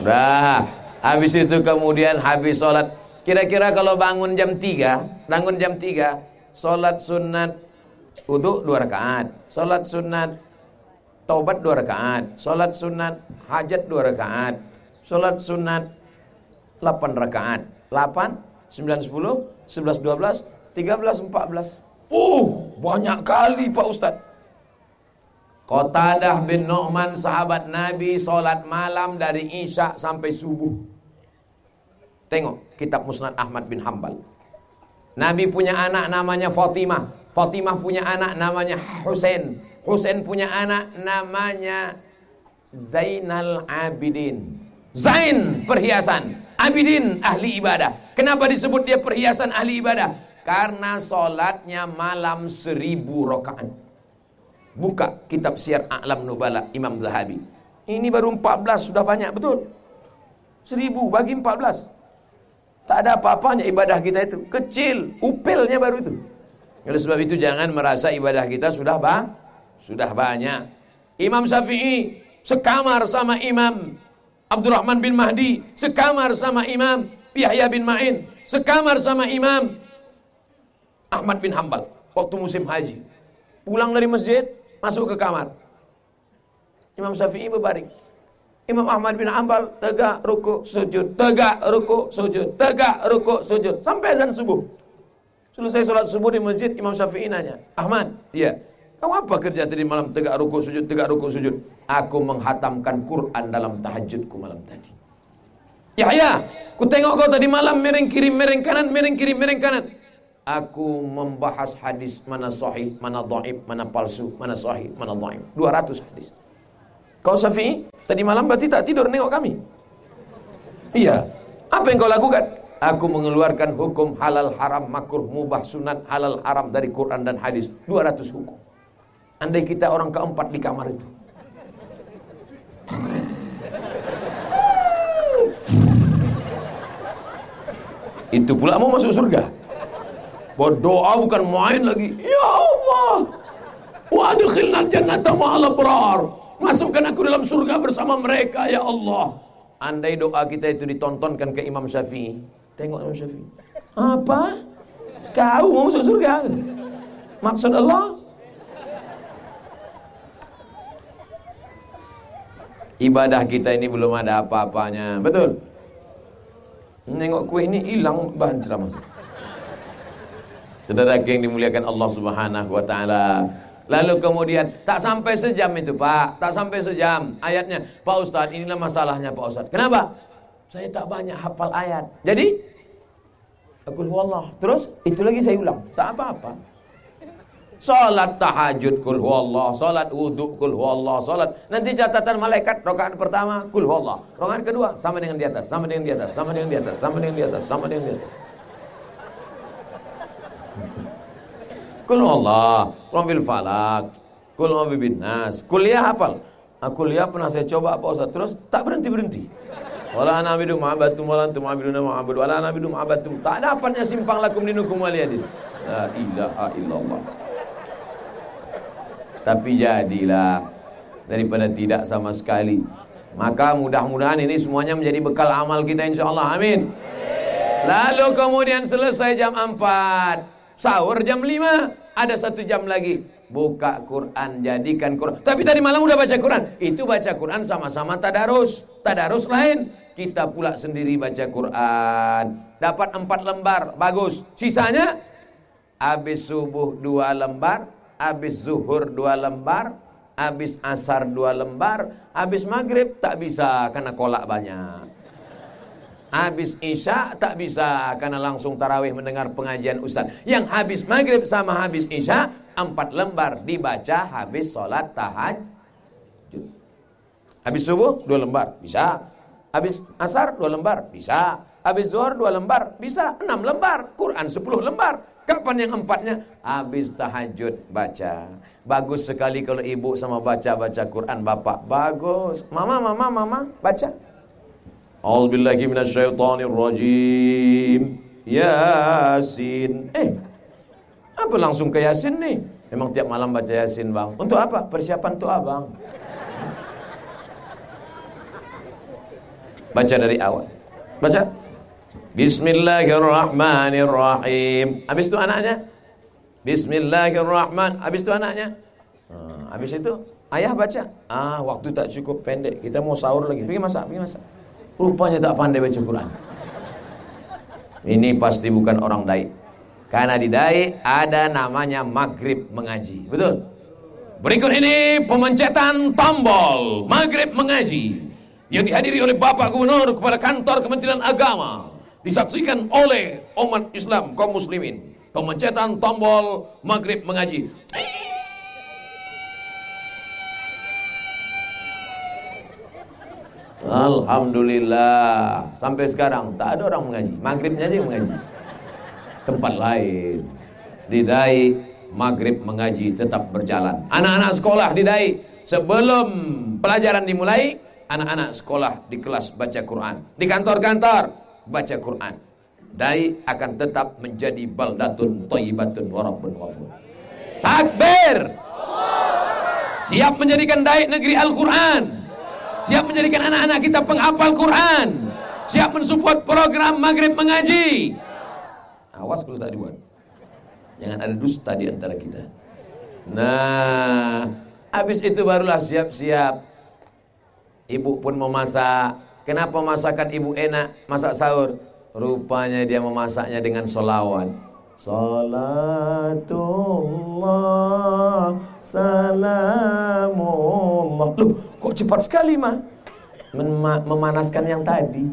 Dah. Habis itu kemudian habis sholat. Kira-kira kalau bangun jam 3, bangun jam 3, sholat sunat uduk dua rakaat, sholat sunat taubat dua rakaat, sholat sunat hajat dua rakaat, sholat sunat 8 rakaat, 8, 9, 10, 11, 12, 13, 14. Uh, banyak kali Pak Ustadz. Qatadah bin Nu'man sahabat Nabi solat malam dari Isya sampai subuh. Tengok kitab Musnad Ahmad bin Hambal. Nabi punya anak namanya Fatimah. Fatimah punya anak namanya Husain. Husain punya anak namanya Zainal Abidin. Zain perhiasan, Abidin ahli ibadah. Kenapa disebut dia perhiasan ahli ibadah? Karena solatnya malam seribu rakaat. Buka kitab Syiar A'lam Nubala Imam Zahabi. Ini baru 14 sudah banyak betul. Seribu bagi 14. Tak ada apa-apanya ibadah kita itu. Kecil, upilnya baru itu. Oleh sebab itu jangan merasa ibadah kita sudah ba sudah banyak. Imam Syafi'i sekamar sama Imam Abdurrahman bin Mahdi, sekamar sama Imam Yahya bin Ma'in, sekamar sama Imam Ahmad bin Hambal waktu musim haji. Pulang dari masjid, masuk ke kamar. Imam Syafi'i berbaring. Imam Ahmad bin Ambal tegak ruku sujud, tegak ruku sujud, tegak ruku sujud sampai azan subuh. Selesai sholat subuh di masjid, Imam Syafi'i nanya, Ahmad, iya, kau apa kerja tadi malam tegak ruku sujud, tegak ruku sujud? Aku menghatamkan Quran dalam tahajudku malam tadi. Yahya, ku tengok kau tadi malam miring kiri, miring kanan, miring kiri, miring kanan. Aku membahas hadis mana sahih, mana dhaif, mana palsu, mana sahih, mana dhaif. 200 hadis. Kau Syafi'i, tadi malam berarti tak tidur nengok kami. Iya. Apa yang kau lakukan? Aku mengeluarkan hukum halal haram makruh mubah sunat halal haram dari Quran dan hadis 200 hukum. Andai kita orang keempat di kamar itu. Itu pula mau masuk surga. Berdoa bukan main lagi. Ya Allah. Wa jannata ma'al abrar. Masukkan aku dalam surga bersama mereka ya Allah. Andai doa kita itu ditontonkan ke Imam Syafi'i. Tengok Imam Syafi'i. Apa? Kau mau masuk surga? Maksud Allah? Ibadah kita ini belum ada apa-apanya. Betul? Nengok kue ini hilang bahan ceramah. Saudara yang dimuliakan Allah Subhanahu wa taala. Lalu kemudian tak sampai sejam itu, Pak. Tak sampai sejam. Ayatnya, Pak Ustaz, inilah masalahnya, Pak Ustaz. Kenapa? Saya tak banyak hafal ayat. Jadi aku Allah. Terus itu lagi saya ulang. Tak apa-apa. Salat tahajud kul huwallah, salat wudu kul huwallah, salat. Nanti catatan malaikat rakaat pertama kul huwallah, rakaat kedua sama dengan di atas, sama dengan di atas, sama dengan di atas, sama dengan di atas, sama dengan di atas. Kul huwallah, Rabbil falak, kul bin nas. Kuliah hafal. Aku lihat pernah saya coba apa Ustaz, terus tak berhenti-berhenti. Wala nabidu ma'abatum wala antum ma'abiduna ma'abud wala nabidu ma'abatum. Tak dapatnya simpang lakum dinukum waliyadin. La ilaha illallah. Tapi jadilah daripada tidak sama sekali. Maka mudah-mudahan ini semuanya menjadi bekal amal kita insyaallah. Amin. Lalu kemudian selesai jam 4. Sahur jam 5. Ada satu jam lagi. Buka Quran, jadikan Quran. Tapi tadi malam udah baca Quran. Itu baca Quran sama-sama tadarus. Tadarus lain. Kita pula sendiri baca Quran. Dapat empat lembar, bagus. Sisanya, habis subuh dua lembar, habis zuhur dua lembar, habis asar dua lembar, habis maghrib tak bisa karena kolak banyak. Habis isya tak bisa karena langsung tarawih mendengar pengajian ustaz. Yang habis maghrib sama habis isya empat lembar dibaca habis sholat tahajud. Habis subuh dua lembar bisa. Habis asar dua lembar bisa. Habis zuhur dua lembar bisa. Enam lembar. Quran sepuluh lembar. Kapan yang empatnya? Habis tahajud baca. Bagus sekali kalau ibu sama baca-baca Quran bapak. Bagus. Mama, mama, mama, baca. A'udzubillahi minasyaitonirrajim. Yasin. Eh, apa langsung ke Yasin nih? Memang tiap malam baca Yasin, Bang. Untuk apa? Persiapan untuk abang. Baca dari awal. Baca. Bismillahirrahmanirrahim. Habis itu anaknya. Bismillahirrahman. Habis itu anaknya. Nah, habis itu ayah baca. Ah, waktu tak cukup pendek. Kita mau sahur lagi. Pergi masak, pergi masak. Rupanya tak pandai baca Quran. Ini pasti bukan orang daik. Karena di daik ada namanya maghrib mengaji. Betul? Berikut ini pemencetan tombol maghrib mengaji yang dihadiri oleh Bapak Gubernur kepala kantor Kementerian Agama disaksikan oleh umat Islam kaum muslimin. Pemencetan tombol maghrib mengaji. Alhamdulillah Sampai sekarang tak ada orang mengaji Maghribnya aja mengaji Tempat lain Di Dai Maghrib mengaji tetap berjalan Anak-anak sekolah di Dai Sebelum pelajaran dimulai Anak-anak sekolah di kelas baca Quran Di kantor-kantor baca Quran. Dai akan tetap menjadi baldatun thayyibatun wa rabbun ghafur. Takbir. Siap menjadikan dai negeri Al-Quran. Siap menjadikan anak-anak kita penghafal Quran. Siap mensupport program Maghrib mengaji. Awas kalau tak dibuat. Jangan ada dusta di antara kita. Nah, habis itu barulah siap-siap. Ibu pun memasak, Kenapa masakan ibu enak masak sahur? Rupanya dia memasaknya dengan solawat. Salatullah salamullah. Loh, kok cepat sekali mah? memanaskan yang tadi.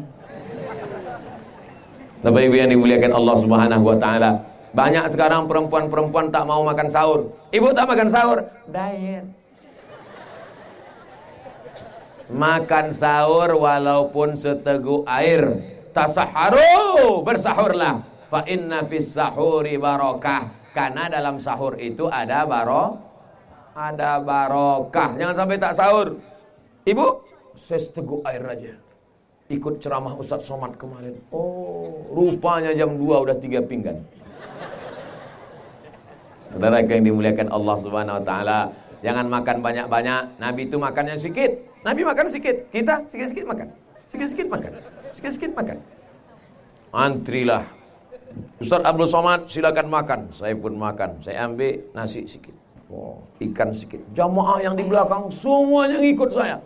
Bapak Ibu yang dimuliakan Allah Subhanahu wa taala. Banyak sekarang perempuan-perempuan tak mau makan sahur. Ibu tak makan sahur, diet makan sahur walaupun seteguk air tasaharu bersahurlah fa inna fis sahuri barokah karena dalam sahur itu ada baro ada barokah jangan sampai tak sahur ibu saya seteguk air aja ikut ceramah Ustaz Somad kemarin oh rupanya jam 2 udah tiga pinggan Saudara yang dimuliakan Allah Subhanahu wa taala, jangan makan banyak-banyak. Nabi itu makannya sedikit. Nabi makan sedikit, kita sedikit-sedikit makan. Sedikit-sedikit makan. Sedikit-sedikit makan. Antrilah. Ustaz Abdul Somad silakan makan. Saya pun makan. Saya ambil nasi sedikit. Oh, ikan sedikit. Jamaah yang di belakang semuanya ngikut saya.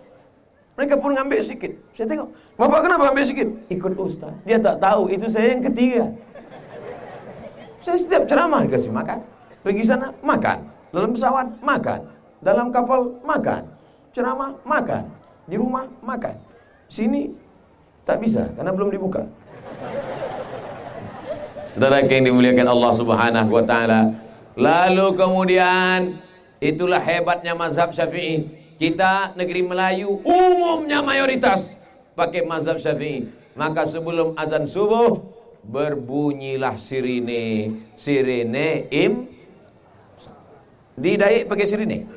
Mereka pun ngambil sedikit. Saya tengok, Bapak kenapa ambil sedikit? Ikut Ustaz. Dia tak tahu, itu saya yang ketiga. Saya setiap ceramah dikasih makan. Pergi sana, makan. Dalam pesawat, makan. Dalam kapal, makan ceramah makan, di rumah makan. Sini tak bisa karena belum dibuka. Saudara yang dimuliakan Allah Subhanahu wa taala, Lalu kemudian itulah hebatnya mazhab Syafi'i. Kita negeri Melayu umumnya mayoritas pakai mazhab Syafi'i. Maka sebelum azan subuh berbunyilah sirine, sirine im di Daik pakai sirine.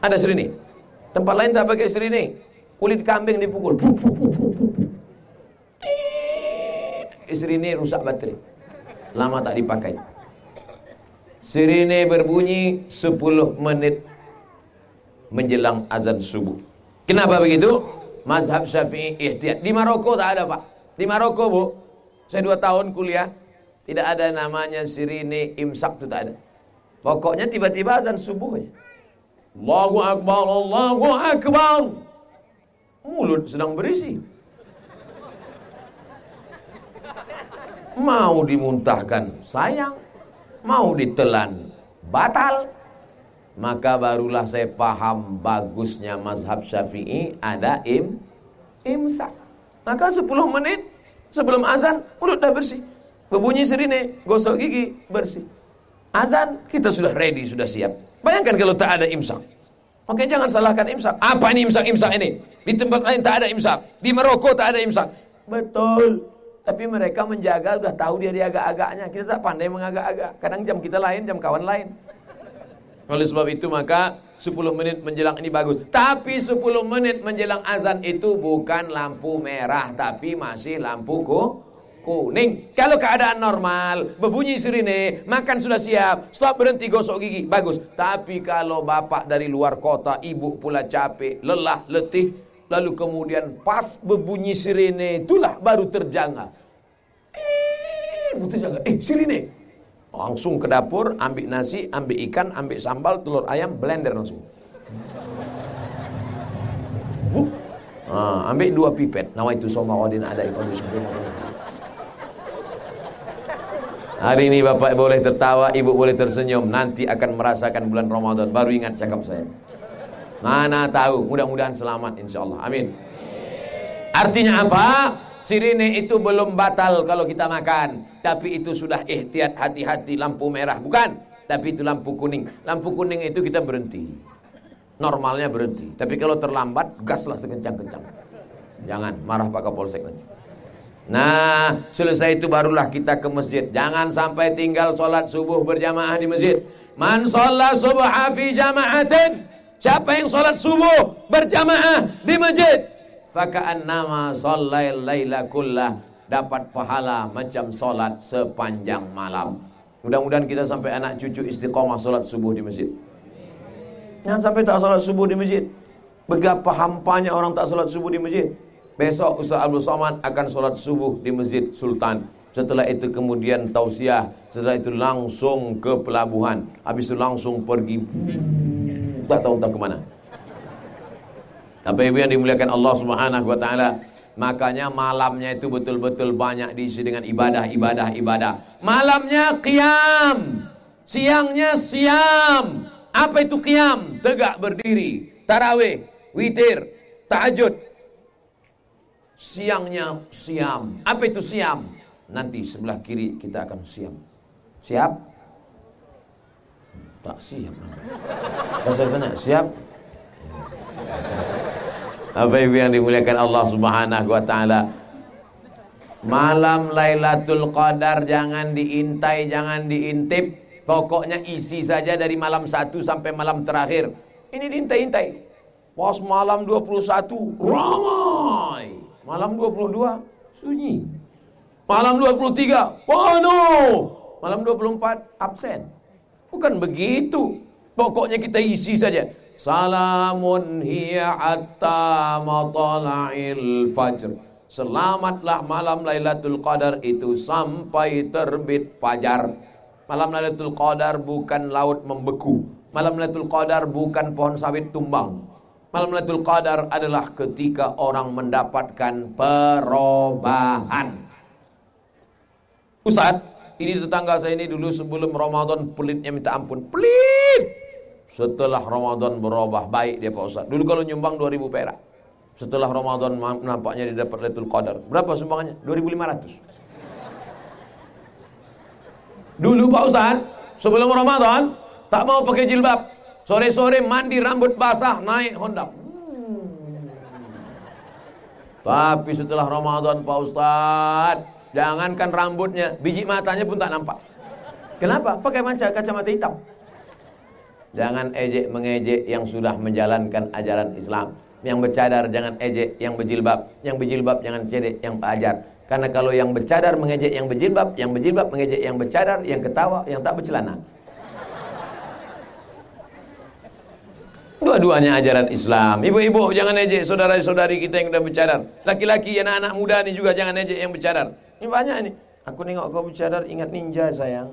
Ada sirine. Tempat lain tak pakai sirine. Kulit kambing dipukul. Sirine rusak baterai. Lama tak dipakai. Sirine berbunyi 10 menit menjelang azan subuh. Kenapa begitu? Mazhab Syafi'i ihtiyat. Di Maroko tak ada, Pak. Di Maroko, Bu. Saya dua tahun kuliah, tidak ada namanya sirine imsak itu tak ada. Pokoknya tiba-tiba azan subuh aja. Allahu Akbar, Allahu Akbar. Mulut sedang berisi. Mau dimuntahkan sayang, mau ditelan batal. Maka barulah saya paham bagusnya mazhab syafi'i ada im, imsak. Maka 10 menit sebelum azan mulut dah bersih. Berbunyi sirine, gosok gigi, bersih. Azan kita sudah ready, sudah siap. Bayangkan kalau tak ada imsak. Oke jangan salahkan imsak. Apa ini imsak-imsak ini? Di tempat lain tak ada imsak. Di Maroko tak ada imsak. Betul. Tapi mereka menjaga, sudah tahu dia di agak-agaknya. Kita tak pandai mengagak-agak. Kadang jam kita lain, jam kawan lain. Oleh sebab itu maka 10 menit menjelang ini bagus. Tapi 10 menit menjelang azan itu bukan lampu merah. Tapi masih lampu kuning. Kalau keadaan normal, berbunyi sirine, makan sudah siap, stop berhenti gosok gigi, bagus. Tapi kalau bapak dari luar kota, ibu pula capek, lelah, letih, lalu kemudian pas berbunyi sirine, itulah baru terjangah. Eh, jaga. Eh, sirine. Langsung ke dapur, ambil nasi, ambil ikan, ambil sambal, telur ayam, blender langsung. Uh, ambil dua pipet. Nama itu soma odin ada Hari ini bapak boleh tertawa, ibu boleh tersenyum. Nanti akan merasakan bulan Ramadan. Baru ingat cakap saya. Mana tahu, mudah-mudahan selamat insya Allah. Amin. Artinya apa? Sirine itu belum batal kalau kita makan, tapi itu sudah ihtiyat hati-hati lampu merah, bukan? Tapi itu lampu kuning. Lampu kuning itu kita berhenti. Normalnya berhenti. Tapi kalau terlambat, gaslah sekencang-kencang. Jangan marah Pak Kapolsek nanti. Nah, selesai itu barulah kita ke masjid. Jangan sampai tinggal solat subuh berjamaah di masjid. Man sholat subuh fi jama'atin. Siapa yang solat subuh berjamaah di masjid? Nama shallail laila kullah dapat pahala macam solat sepanjang malam. Mudah-mudahan kita sampai anak cucu istiqomah solat subuh di masjid. Jangan sampai tak solat subuh di masjid. Betapa hampanya orang tak solat subuh di masjid. Besok Ustaz Abdul Somad akan solat subuh di Masjid Sultan. Setelah itu kemudian tausiah. Setelah itu langsung ke pelabuhan. Habis itu langsung pergi. Tak tahu tak ke mana. Bapak Ibu yang dimuliakan Allah Subhanahu wa taala, makanya malamnya itu betul-betul banyak diisi dengan ibadah, ibadah, ibadah. Malamnya qiyam, siangnya siam. Apa itu qiyam? Tegak berdiri, tarawih, witir, tahajud. Siangnya siam. Apa itu siam? Nanti sebelah kiri kita akan siam. Siap? Tak siap. Pasal tanya, siap? Apa ibu yang dimuliakan Allah Subhanahu wa taala? Malam Lailatul Qadar jangan diintai, jangan diintip. Pokoknya isi saja dari malam 1 sampai malam terakhir. Ini diintai-intai. Pas malam 21 ramai. Malam 22 sunyi. Malam 23 penuh. Malam 24 absen. Bukan begitu. Pokoknya kita isi saja. Salamun hiya atta matala'il fajr. Selamatlah malam Lailatul Qadar itu sampai terbit fajar. Malam Lailatul Qadar bukan laut membeku. Malam Lailatul Qadar bukan pohon sawit tumbang. Malam Lailatul Qadar adalah ketika orang mendapatkan perubahan. Ustaz, ini tetangga saya ini dulu sebelum Ramadan pelitnya minta ampun. Pelit! Setelah Ramadan berubah baik dia Pak Ustaz. Dulu kalau nyumbang 2000 perak. Setelah Ramadan nampaknya dia dapat Lailatul Qadar. Berapa sumbangannya? 2500. Dulu Pak Ustaz, Sebelum Ramadan, tak mau pakai jilbab. Sore-sore mandi rambut basah, naik Honda. Tapi setelah Ramadan Pak Ustadz Jangankan rambutnya Biji matanya pun tak nampak Kenapa? Pakai manca kacamata hitam Jangan ejek mengejek yang sudah menjalankan ajaran Islam Yang bercadar jangan ejek yang berjilbab Yang berjilbab jangan cedek yang belajar Karena kalau yang bercadar mengejek yang berjilbab Yang berjilbab mengejek yang bercadar Yang ketawa yang tak bercelana Dua-duanya ajaran Islam. Ibu-ibu jangan ejek saudara-saudari kita yang sudah bercadar. Laki-laki, anak-anak muda ni juga jangan ejek yang bercadar. Ini banyak ni. Aku tengok kau bercadar ingat ninja sayang.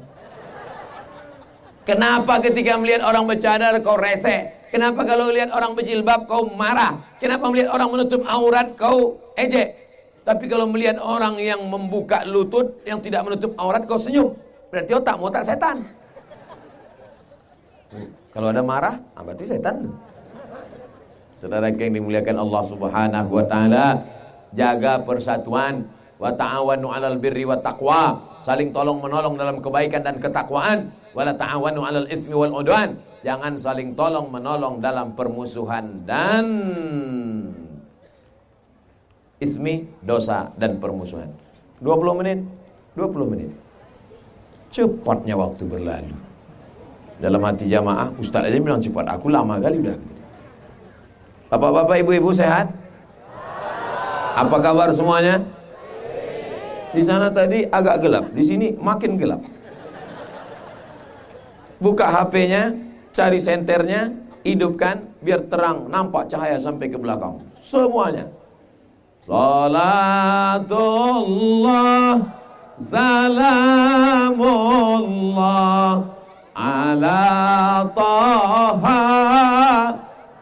Kenapa ketika melihat orang bercadar kau rese? Kenapa kalau lihat orang berjilbab kau marah? Kenapa melihat orang menutup aurat kau ejek? Tapi kalau melihat orang yang membuka lutut yang tidak menutup aurat kau senyum. Berarti otakmu tak setan. Kalau ada marah, ah, berarti setan. Saudara yang dimuliakan Allah Subhanahu wa taala, jaga persatuan wa ta'awanu 'alal birri wat taqwa, saling tolong menolong dalam kebaikan dan ketakwaan, wala ta'awanu 'alal itsmi wal udwan. Jangan saling tolong menolong dalam permusuhan dan ismi, dosa dan permusuhan. 20 menit, 20 menit. Cepatnya waktu berlalu. Dalam hati jamaah Ustaz aja bilang cepat Aku lama kali udah Bapak-bapak ibu-ibu sehat Apa kabar semuanya Di sana tadi agak gelap Di sini makin gelap buka HP-nya, cari senternya, hidupkan biar terang, nampak cahaya sampai ke belakang. Semuanya. Salatullah salamullah ala taha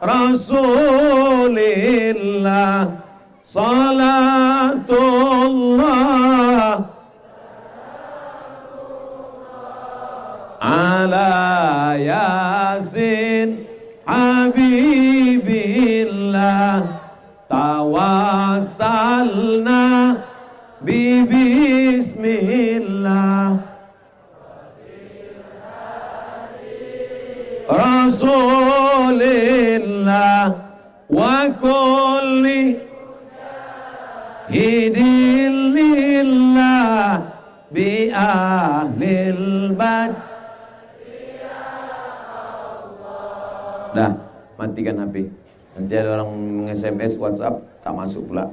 rasulillah salat. rasulillah wa kulli hidin lillah bi ahlil bad Dah, matikan HP. Nanti ada orang nge-SMS, WhatsApp, tak masuk pula.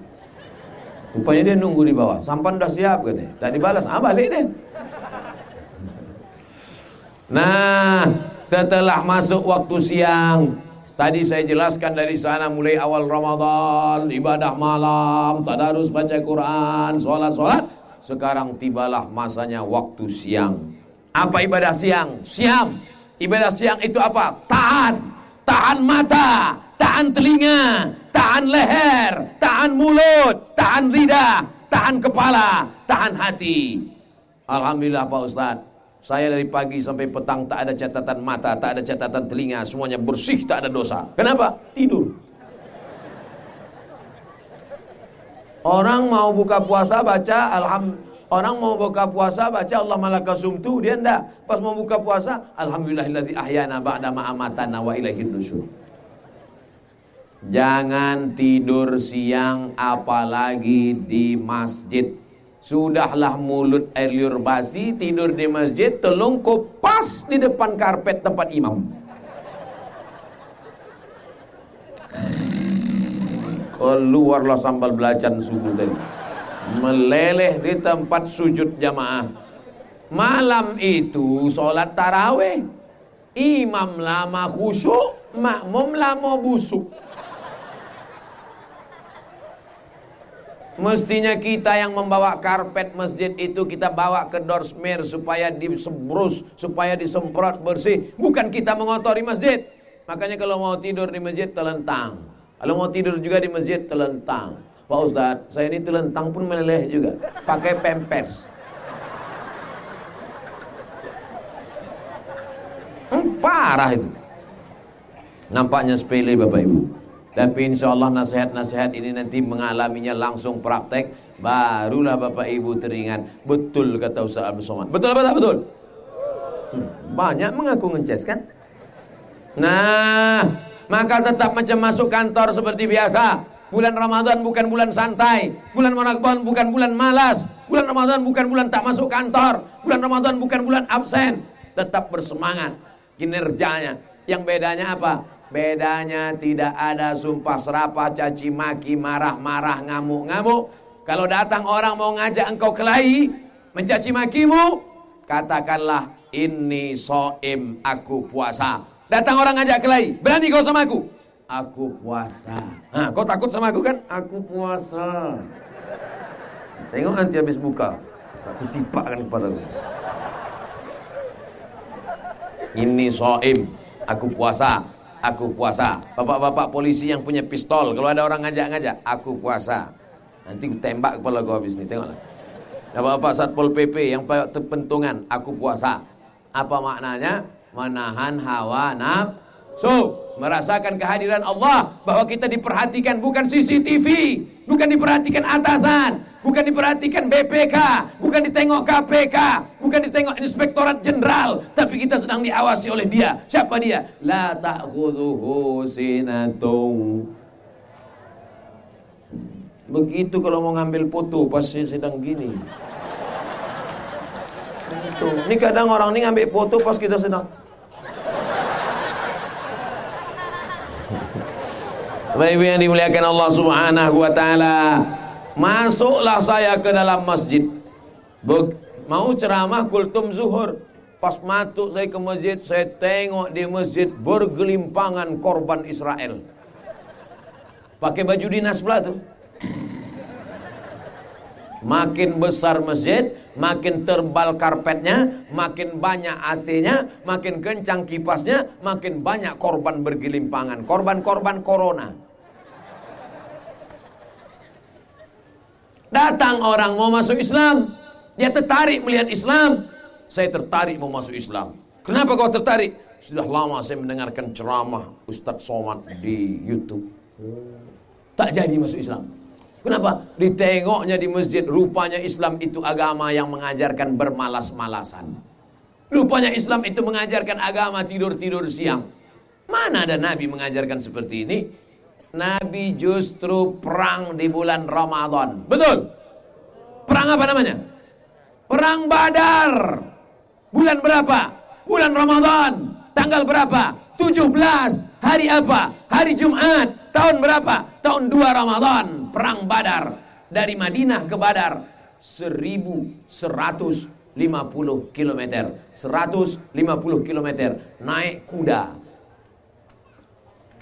Rupanya dia nunggu di bawah. Sampan dah siap katanya. Tak dibalas, ah balik deh. Nah, setelah masuk waktu siang Tadi saya jelaskan dari sana mulai awal Ramadan Ibadah malam, tadarus baca Quran, sholat-sholat Sekarang tibalah masanya waktu siang. Apa ibadah siang? Siam. Ibadah siang itu apa? Tahan. Tahan mata Tahan telinga Tahan leher Tahan mulut Tahan lidah Tahan kepala Tahan hati. Alhamdulillah Pak Ustadz saya dari pagi sampai petang tak ada catatan mata, tak ada catatan telinga, semuanya bersih, tak ada dosa. Kenapa? Tidur. Orang mau buka puasa baca alham orang mau buka puasa baca Allah malaka sumtu dia ndak. Pas mau buka puasa alhamdulillahilladzi ahyana ba'da ma amatana wa ilaihin nusyur. Jangan tidur siang apalagi di masjid. Sudahlah mulut air liur basi Tidur di masjid Telungkup pas di depan karpet tempat imam. Keluarlah sambal belacan subuh tadi. Meleleh di tempat sujud jamaah. Malam itu sholat taraweh. Imam lama khusyuk Makmum lama busuk Mestinya kita yang membawa karpet masjid itu kita bawa ke dorsmer supaya disembrus, supaya disemprot bersih. Bukan kita mengotori masjid. Makanya kalau mau tidur di masjid telentang. Kalau mau tidur juga di masjid telentang. Pak Ustadz, saya ini telentang pun meleleh juga. Pakai pempes. Hmm, parah itu. Nampaknya sepele Bapak Ibu. Tapi insya Allah nasihat-nasihat ini nanti mengalaminya langsung praktek Barulah Bapak Ibu teringat Betul kata Ustaz Abdul Somad Betul apa tak betul? Hmm. Banyak mengaku ngeces kan? Nah, maka tetap macam masuk kantor seperti biasa. Bulan Ramadan bukan bulan santai. Bulan Ramadan bukan bulan malas. Bulan Ramadan bukan bulan tak masuk kantor. Bulan Ramadan bukan bulan absen. Tetap bersemangat kinerjanya. Yang bedanya apa? Bedanya tidak ada sumpah serapah, caci maki, marah-marah, ngamuk-ngamuk. Kalau datang orang mau ngajak engkau kelahi, mencaci makimu, katakanlah ini soim aku puasa. Datang orang ngajak kelahi, berani kau sama aku? Aku puasa. Nah, kau takut sama aku kan? Aku puasa. Tengok nanti habis buka. Tak tersipakkan kepada aku. Ini soim, aku puasa, aku puasa. Bapak-bapak polisi yang punya pistol, kalau ada orang ngajak-ngajak, aku puasa. Nanti tembak kepala kau habis ni, tengoklah. Bapak-bapak Satpol PP yang pakai terpentungan, aku puasa. Apa maknanya? Menahan hawa nafsu. Merasakan kehadiran Allah bahwa kita diperhatikan bukan CCTV, bukan diperhatikan atasan, bukan diperhatikan BPK, bukan ditengok KPK, bukan ditengok Inspektorat Jenderal, tapi kita sedang diawasi oleh Dia. Siapa Dia? La ta'khudhuhu sinatun. Begitu kalau mau ngambil foto pasti sedang gini. Begitu. Ini kadang orang ini ngambil foto pas kita sedang Bapak Ibu yang dimuliakan Allah Subhanahu wa taala. Masuklah saya ke dalam masjid. Be mau ceramah kultum zuhur. Pas masuk saya ke masjid, saya tengok di masjid bergelimpangan korban Israel. Pakai baju dinas pula tuh. Makin besar masjid, makin terbal karpetnya, makin banyak AC-nya, makin kencang kipasnya, makin banyak korban bergelimpangan. Korban-korban corona. Datang orang mau masuk Islam, dia tertarik melihat Islam. Saya tertarik mau masuk Islam. Kenapa kau tertarik? Sudah lama saya mendengarkan ceramah Ustadz Somad di YouTube. Tak jadi masuk Islam. Kenapa? Ditengoknya di masjid, rupanya Islam itu agama yang mengajarkan bermalas-malasan. Rupanya Islam itu mengajarkan agama tidur-tidur siang. Mana ada Nabi mengajarkan seperti ini? Nabi justru perang di bulan Ramadan. Betul? Perang apa namanya? Perang Badar. Bulan berapa? Bulan Ramadan. Tanggal berapa? 17. Hari apa? Hari Jumat. Tahun berapa? Tahun 2 Ramadan. Perang Badar. Dari Madinah ke Badar. 1150 km. 150 km. Naik kuda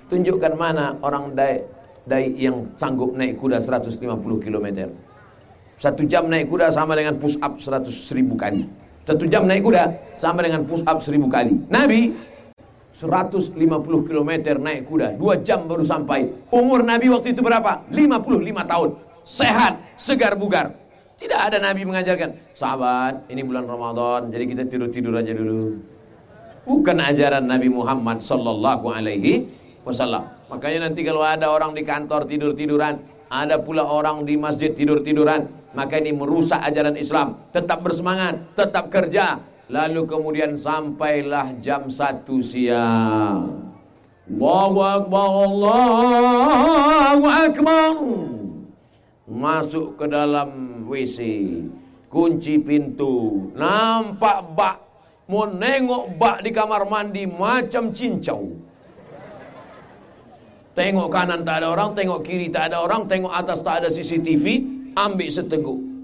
Tunjukkan mana orang dai, dai yang sanggup naik kuda 150 km. Satu jam naik kuda sama dengan push up 100 ribu kali. Satu jam naik kuda sama dengan push up 1000 kali. Nabi 150 km naik kuda. Dua jam baru sampai. Umur Nabi waktu itu berapa? 55 tahun. Sehat, segar bugar. Tidak ada Nabi mengajarkan. Sahabat, ini bulan Ramadan, jadi kita tidur-tidur aja dulu. Bukan ajaran Nabi Muhammad sallallahu alaihi wasallam. Makanya nanti kalau ada orang di kantor tidur-tiduran, ada pula orang di masjid tidur-tiduran, maka ini merusak ajaran Islam. Tetap bersemangat, tetap kerja. Lalu kemudian sampailah jam 1 siang. Allahu Akbar, Allahu Akbar. Masuk ke dalam WC. Kunci pintu. Nampak bak. Mau nengok bak di kamar mandi macam cincau. Tengok kanan tak ada orang, tengok kiri tak ada orang, tengok atas tak ada CCTV, ambil seteguk.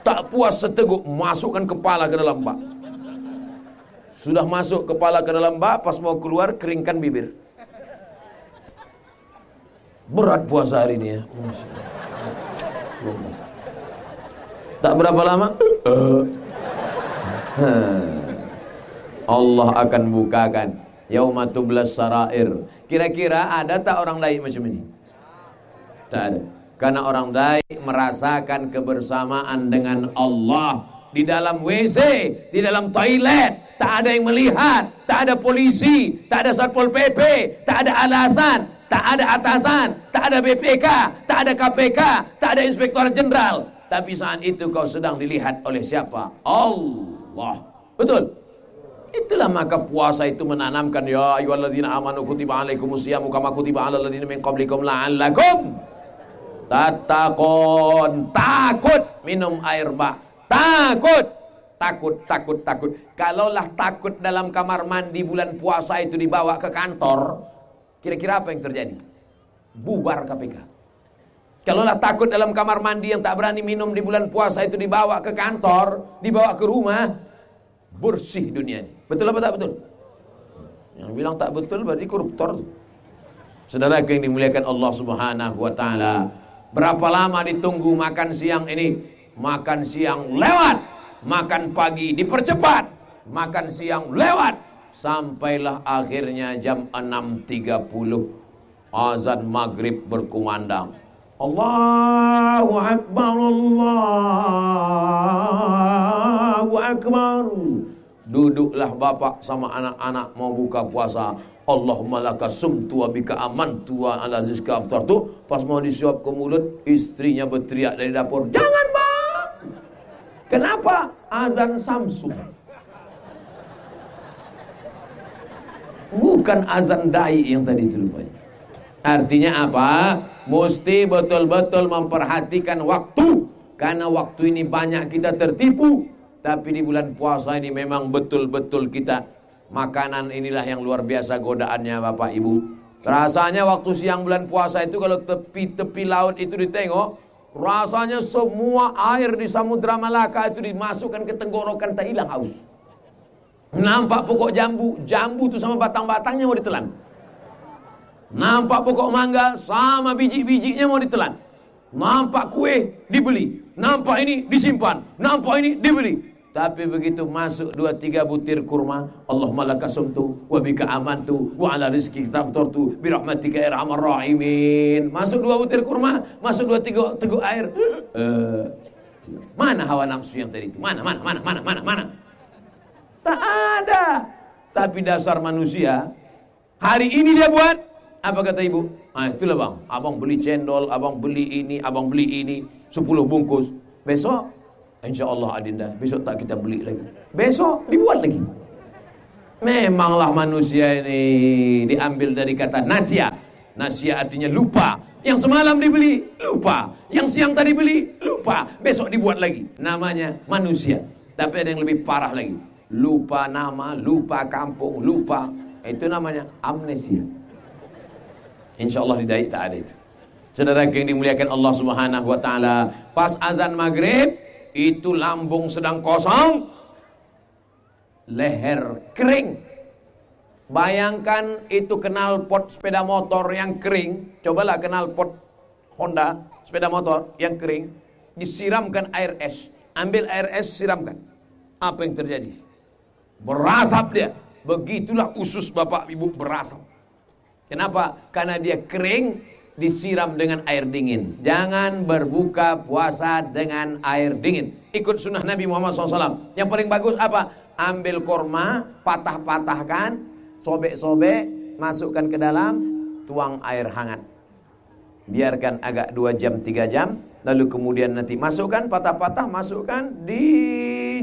Tak puas seteguk, masukkan kepala ke dalam bak. Sudah masuk kepala ke dalam bak, pas mau keluar keringkan bibir. Berat puasa hari ini ya. Tak berapa lama? Allah akan bukakan Yaumatublas sarair. Kira-kira ada tak orang lain macam ini? Tak ada. Karena orang baik merasakan kebersamaan dengan Allah di dalam WC, di dalam toilet, tak ada yang melihat, tak ada polisi, tak ada satpol PP, tak ada alasan, tak ada atasan, tak ada BPK, tak ada KPK, tak ada inspektor jenderal. Tapi saat itu kau sedang dilihat oleh siapa? Allah. Betul? Itulah maka puasa itu menanamkan ya ayyuhalladzina amanu kutiba alaikumusyamu kama kutiba alal ladzina min qablikum la'allakum tattaqun. Takut minum air bah. Takut. Takut, takut, takut. Kalaulah takut dalam kamar mandi bulan puasa itu dibawa ke kantor, kira-kira apa yang terjadi? Bubar KPK. Kalaulah takut dalam kamar mandi yang tak berani minum di bulan puasa itu dibawa ke kantor, dibawa ke rumah, bersih dunia ini. Betul apa tak betul? Yang bilang tak betul berarti koruptor. Saudara yang dimuliakan Allah Subhanahu wa taala. Berapa lama ditunggu makan siang ini? Makan siang lewat, makan pagi dipercepat, makan siang lewat. Sampailah akhirnya jam 6.30 azan maghrib berkumandang. Allahu Akbar Allahu Akbar. Duduklah bapak sama anak-anak mau buka puasa Allahumma laka sumtu wa bika amantu wa ala rizka aftartu. Pas mau disuap ke mulut Istrinya berteriak dari dapur Jangan bang Kenapa? Azan Samsung. Bukan azan dai yang tadi itu rupanya. Artinya apa? Mesti betul-betul memperhatikan waktu. Karena waktu ini banyak kita tertipu. Tapi di bulan puasa ini memang betul-betul kita Makanan inilah yang luar biasa godaannya Bapak Ibu Rasanya waktu siang bulan puasa itu Kalau tepi-tepi laut itu ditengok Rasanya semua air di Samudra Malaka itu dimasukkan ke tenggorokan tak hilang haus Nampak pokok jambu Jambu itu sama batang-batangnya mau ditelan Nampak pokok mangga sama biji-bijinya mau ditelan. Nampak kue dibeli. Nampak ini disimpan. Nampak ini dibeli. Tapi begitu masuk dua tiga butir kurma, Allah malaka sumtu, wa bika amantu, wa ala rizki taftartu, birahmatika ya irhamar rahimin. Masuk dua butir kurma, masuk dua tiga teguk air. Uh, mana hawa nafsu yang tadi itu? Mana, mana, mana, mana, mana, mana? Tak ada. Tapi dasar manusia, hari ini dia buat, apa kata ibu? Ah itulah bang, abang beli cendol, abang beli ini, abang beli ini, 10 bungkus. Besok, insya Allah adinda, besok tak kita beli lagi. Besok dibuat lagi. Memanglah manusia ini diambil dari kata nasia. Nasia artinya lupa. Yang semalam dibeli, lupa. Yang siang tadi beli, lupa. Besok dibuat lagi. Namanya manusia. Tapi ada yang lebih parah lagi. Lupa nama, lupa kampung, lupa. Itu namanya amnesia. Insya Allah di Daik tak ada itu. Saudara yang dimuliakan Allah Subhanahu wa taala, pas azan maghrib itu lambung sedang kosong, leher kering. Bayangkan itu kenal pot sepeda motor yang kering, cobalah kenal pot Honda sepeda motor yang kering, disiramkan air es, ambil air es siramkan. Apa yang terjadi? Berasap dia. Begitulah usus bapak ibu berasap. Kenapa? Karena dia kering disiram dengan air dingin. Jangan berbuka puasa dengan air dingin. Ikut sunnah Nabi Muhammad SAW. Yang paling bagus apa? Ambil korma, patah-patahkan, sobek-sobek, masukkan ke dalam, tuang air hangat. Biarkan agak 2 jam, 3 jam. Lalu kemudian nanti masukkan, patah-patah, masukkan di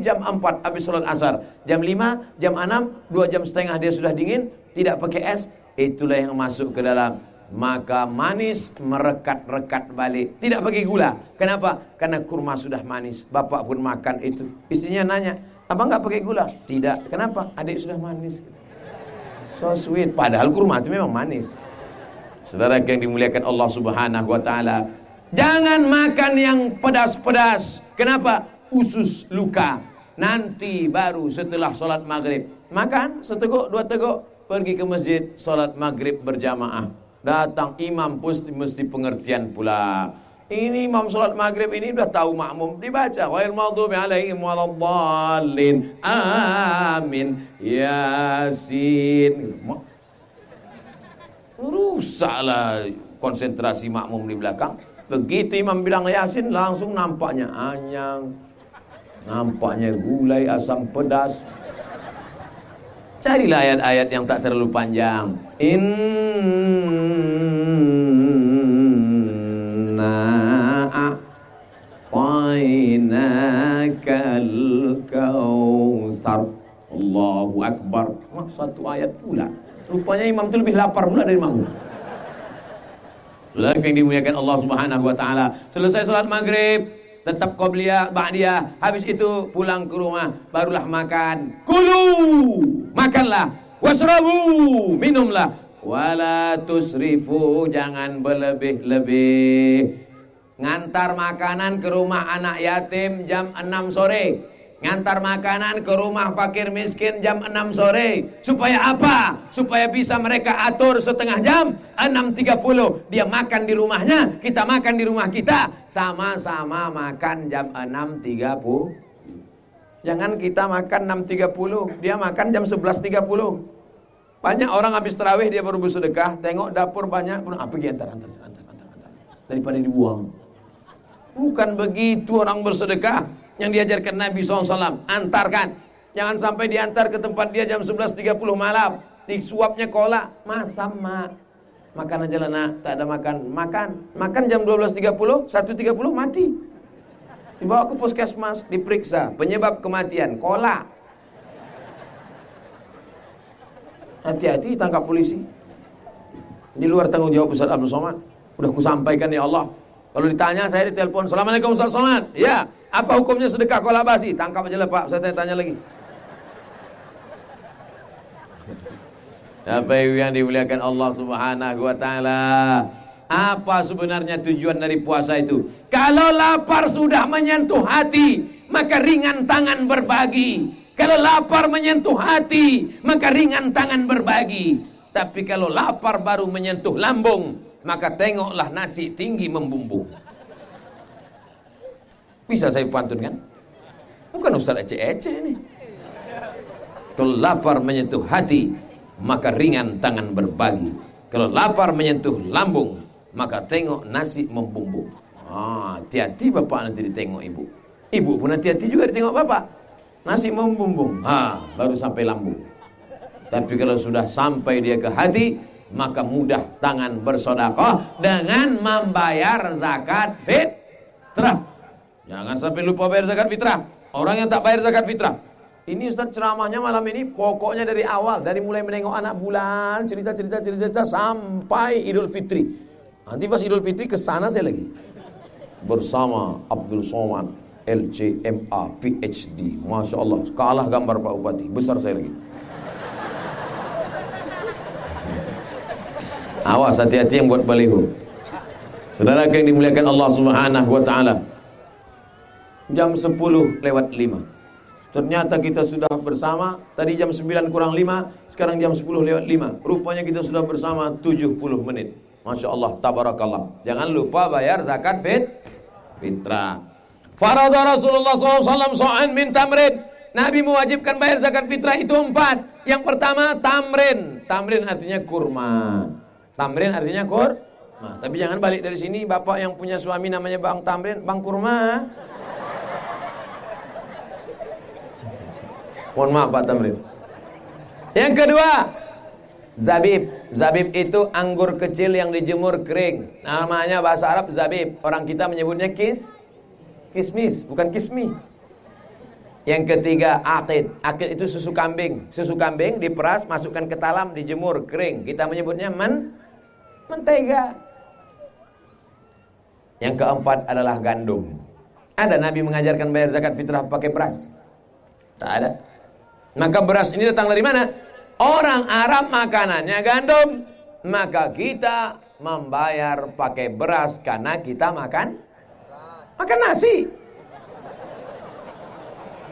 jam 4 habis sholat asar. Jam 5, jam 6, 2 jam setengah dia sudah dingin. Tidak pakai es, itulah yang masuk ke dalam maka manis merekat-rekat balik. Tidak pakai gula. Kenapa? Karena kurma sudah manis. Bapak pun makan itu. Istrinya nanya apa nggak pakai gula? Tidak. Kenapa? Adik sudah manis. So sweet. Padahal kurma itu memang manis. Saudara yang dimuliakan Allah Subhanahu wa taala jangan makan yang pedas-pedas. Kenapa? Usus luka. Nanti baru setelah sholat maghrib. Makan seteguk dua teguk pergi ke masjid, sholat maghrib berjamaah. Datang imam mesti, mesti pengertian pula. Ini imam sholat maghrib ini sudah tahu makmum dibaca. Ghair maghdubi alaihim waladdallin. Amin. Yasin. Rusaklah konsentrasi makmum di belakang. Begitu imam bilang Yasin langsung nampaknya anyang. Nampaknya gulai asam pedas. Carilah ayat-ayat yang tak terlalu panjang. Inna a'tainakal kautsar. Allahu akbar. ayat pula. Rupanya imam itu lebih lapar pula dari makmum. Saudara yang dimuliakan Allah Subhanahu wa taala. Selesai salat maghrib, tetap qabliyah, ba'diyah. Habis itu pulang ke rumah, barulah makan. Kulu, makanlah. Wasrabu, minumlah. Wala tusrifu, jangan berlebih-lebih. Ngantar makanan ke rumah anak yatim jam 6 sore. Ngantar makanan ke rumah fakir miskin jam 6 sore. Supaya apa? Supaya bisa mereka atur setengah jam. 6.30 dia makan di rumahnya. Kita makan di rumah kita. Sama-sama makan jam 6.30. Jangan kita makan 6.30. Dia makan jam 11.30. Banyak orang habis terawih dia baru bersedekah. Tengok dapur banyak. Apa ah, pergi antar, antar, antar, antar, antar. Daripada dibuang. Bukan begitu orang bersedekah yang diajarkan Nabi SAW antarkan jangan sampai diantar ke tempat dia jam 11.30 malam disuapnya kola masam mak makan aja lah nak tak ada makan makan makan jam 12.30 1.30 mati dibawa ke puskesmas diperiksa penyebab kematian kola hati-hati tangkap polisi di luar tanggung jawab Ustaz Abdul Somad udah kusampaikan ya Allah kalau ditanya saya ditelepon, Assalamualaikum Ustaz Somad. Ya, apa hukumnya sedekah kolabasi? Tangkap aja lah Pak, saya tanya, -tanya lagi. Apa yang dimuliakan Allah Subhanahu wa taala? Apa sebenarnya tujuan dari puasa itu? Kalau lapar sudah menyentuh hati, maka ringan tangan berbagi. Kalau lapar menyentuh hati, maka ringan tangan berbagi. Tapi kalau lapar baru menyentuh lambung, maka tengoklah nasi tinggi membumbung. Bisa saya pantun kan? Bukan Ustaz ece-ece ini. Kalau lapar menyentuh hati, maka ringan tangan berbagi. Kalau lapar menyentuh lambung, maka tengok nasi membumbung. Ah, hati-hati bapak nanti ditengok ibu. Ibu pun hati-hati juga ditengok bapak. Nasi membumbung. Ah, baru sampai lambung. Tapi kalau sudah sampai dia ke hati, maka mudah tangan bersodakoh dengan membayar zakat fitrah. Jangan sampai lupa bayar zakat fitrah. Orang yang tak bayar zakat fitrah. Ini Ustaz ceramahnya malam ini pokoknya dari awal, dari mulai menengok anak bulan, cerita-cerita cerita sampai Idul Fitri. Nanti pas Idul Fitri ke sana saya lagi. Bersama Abdul Somad, LCMA, PhD. Masya Allah, kalah gambar Pak Bupati. Besar saya lagi. Awas hati-hati yang buat baliho. Saudara yang dimuliakan Allah Subhanahu wa taala. Jam 10 lewat 5. Ternyata kita sudah bersama tadi jam 9 kurang 5, sekarang jam 10 lewat 5. Rupanya kita sudah bersama 70 menit. Masya Allah, tabarakallah. Jangan lupa bayar zakat fit fitrah. Farada Rasulullah SAW so'an min tamrin. Nabi mewajibkan bayar zakat fitrah itu empat. Yang pertama tamrin. Tamrin artinya kurma. Tamrin artinya kur. Nah, tapi jangan balik dari sini bapak yang punya suami namanya Bang Tamrin, Bang Kurma. Mohon maaf Pak Tamrin. Yang kedua, zabib. Zabib itu anggur kecil yang dijemur kering. Namanya bahasa Arab zabib. Orang kita menyebutnya kis kismis, bukan kismi. Yang ketiga, akid. Akid itu susu kambing. Susu kambing diperas, masukkan ke talam, dijemur kering. Kita menyebutnya men mentega. Yang keempat adalah gandum. Ada Nabi mengajarkan bayar zakat fitrah pakai beras? Tak ada. Maka beras ini datang dari mana? Orang Arab makanannya gandum. Maka kita membayar pakai beras karena kita makan makan nasi.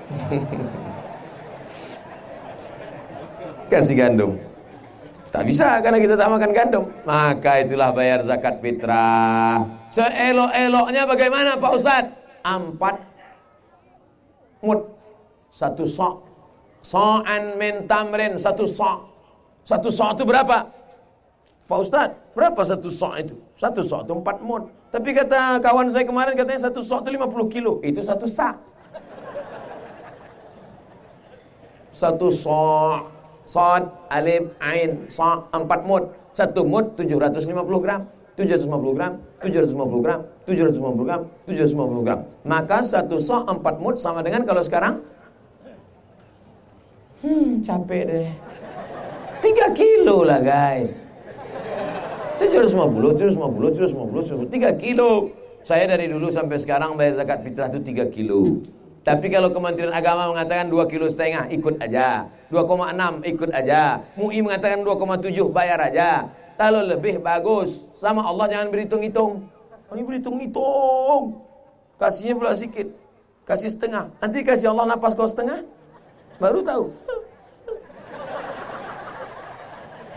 Kasih gandum. Tak bisa karena kita tak makan gandum. Maka itulah bayar zakat fitrah. Seelok-eloknya bagaimana Pak Ustaz? Empat mut. Satu sok. So'an min tamrin. Satu sok. Satu sok itu berapa? Pak Ustaz, berapa satu sok itu? Satu sok itu empat mut. Tapi kata kawan saya kemarin katanya satu sok itu lima puluh kilo. Itu satu sak. Satu sok Sod, alif, ain, sa, empat mud. Satu mud 750 gram. 750 gram, 750 gram, 750 gram, 750 gram. Maka satu so empat mud sama dengan kalau sekarang Hmm, capek deh. Tiga kilo lah guys. 750, 750, 750, 3 kilo. Saya dari dulu sampai sekarang bayar zakat fitrah itu 3 kilo. Tapi kalau Kementerian Agama mengatakan 2 kilo setengah, ikut aja. 2,6 ikut aja. MUI mengatakan 2,7 bayar aja. Kalau lebih bagus, sama Allah jangan berhitung-hitung. Ini berhitung-hitung. Kasihnya pula sedikit. Kasih setengah. Nanti kasih Allah napas kau setengah. Baru tahu.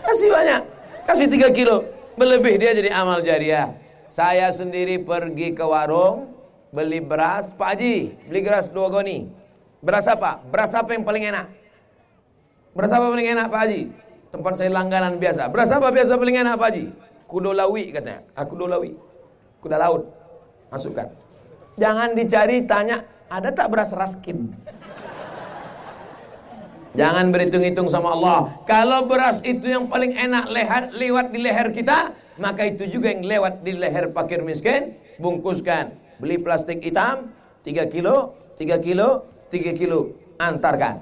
Kasih banyak. Kasih 3 kilo. Berlebih dia jadi amal jariah. Saya sendiri pergi ke warung beli beras, Pak Haji, beli beras dua goni. Beras apa? Beras apa yang paling enak? Beras apa paling enak Pak Haji? Tempat saya langganan biasa. Beras apa biasa paling enak Pak Haji? Kudo lawi katanya. Aku ah, kudo lawi. Kuda laut. Masukkan. Jangan dicari tanya, ada tak beras raskin? Jangan berhitung-hitung sama Allah. Kalau beras itu yang paling enak lehat, lewat di leher kita, maka itu juga yang lewat di leher fakir miskin, bungkuskan Beli plastik hitam 3 kilo, 3 kilo, 3 kilo, antarkan.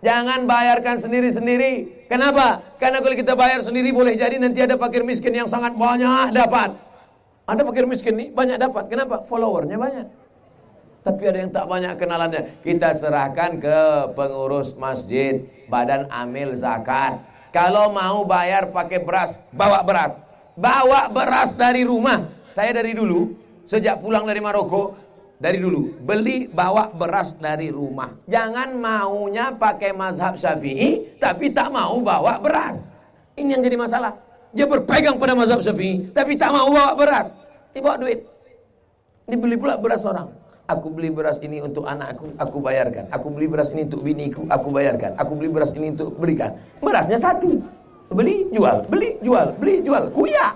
Jangan bayarkan sendiri-sendiri. Kenapa? Karena kalau kita bayar sendiri boleh jadi nanti ada fakir miskin yang sangat banyak dapat. Ada fakir miskin nih banyak dapat. Kenapa? Followernya banyak. Tapi ada yang tak banyak kenalannya. Kita serahkan ke pengurus masjid, badan amil zakat. Kalau mau bayar pakai beras, bawa beras. Bawa beras dari rumah. Saya dari dulu Sejak pulang dari Maroko, dari dulu beli bawa beras dari rumah. Jangan maunya pakai mazhab Syafi'i tapi tak mau bawa beras. Ini yang jadi masalah. Dia berpegang pada mazhab Syafi'i tapi tak mau bawa beras. Dibawa duit. Dibeli pula beras orang. Aku beli beras ini untuk anakku, aku bayarkan. Aku beli beras ini untuk biniku, aku bayarkan. Aku beli beras ini untuk berikan. Berasnya satu. Beli, jual, beli, jual, beli, jual. Kuyak.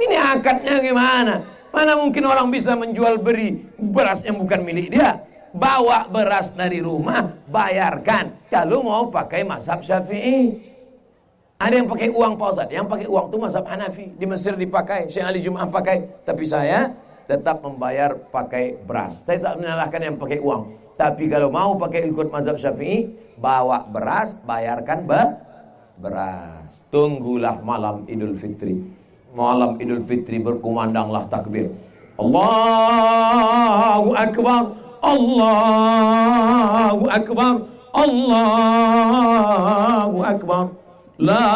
Ini akadnya gimana? Mana mungkin orang bisa menjual beri beras yang bukan milik dia? Bawa beras dari rumah, bayarkan. Kalau mau pakai mazhab syafi'i. Ada yang pakai uang Pak Ustaz. Yang pakai uang itu mazhab Hanafi. Di Mesir dipakai, Syekh Ali Jum'ah pakai. Tapi saya tetap membayar pakai beras. Saya tak menyalahkan yang pakai uang. Tapi kalau mau pakai ikut mazhab syafi'i, bawa beras, bayarkan be beras. Tunggulah malam Idul Fitri malam Idul Fitri berkumandanglah takbir. Allahu Akbar, Allahu Akbar, Allahu Akbar. La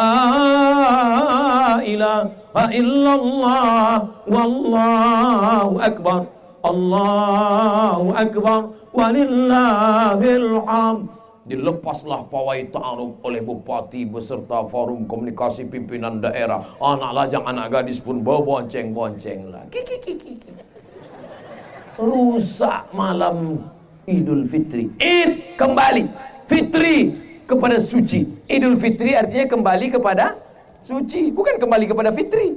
ilaha illallah wallahu akbar. Allahu akbar walillahil hamd. Dilepaslah pawai ta'aruf oleh bupati beserta forum komunikasi pimpinan daerah. Anak lajang, anak gadis pun bawa bonceng-bonceng lah. Rusak malam Idul Fitri. Id kembali. Fitri kepada suci. Idul Fitri artinya kembali kepada suci. Bukan kembali kepada Fitri.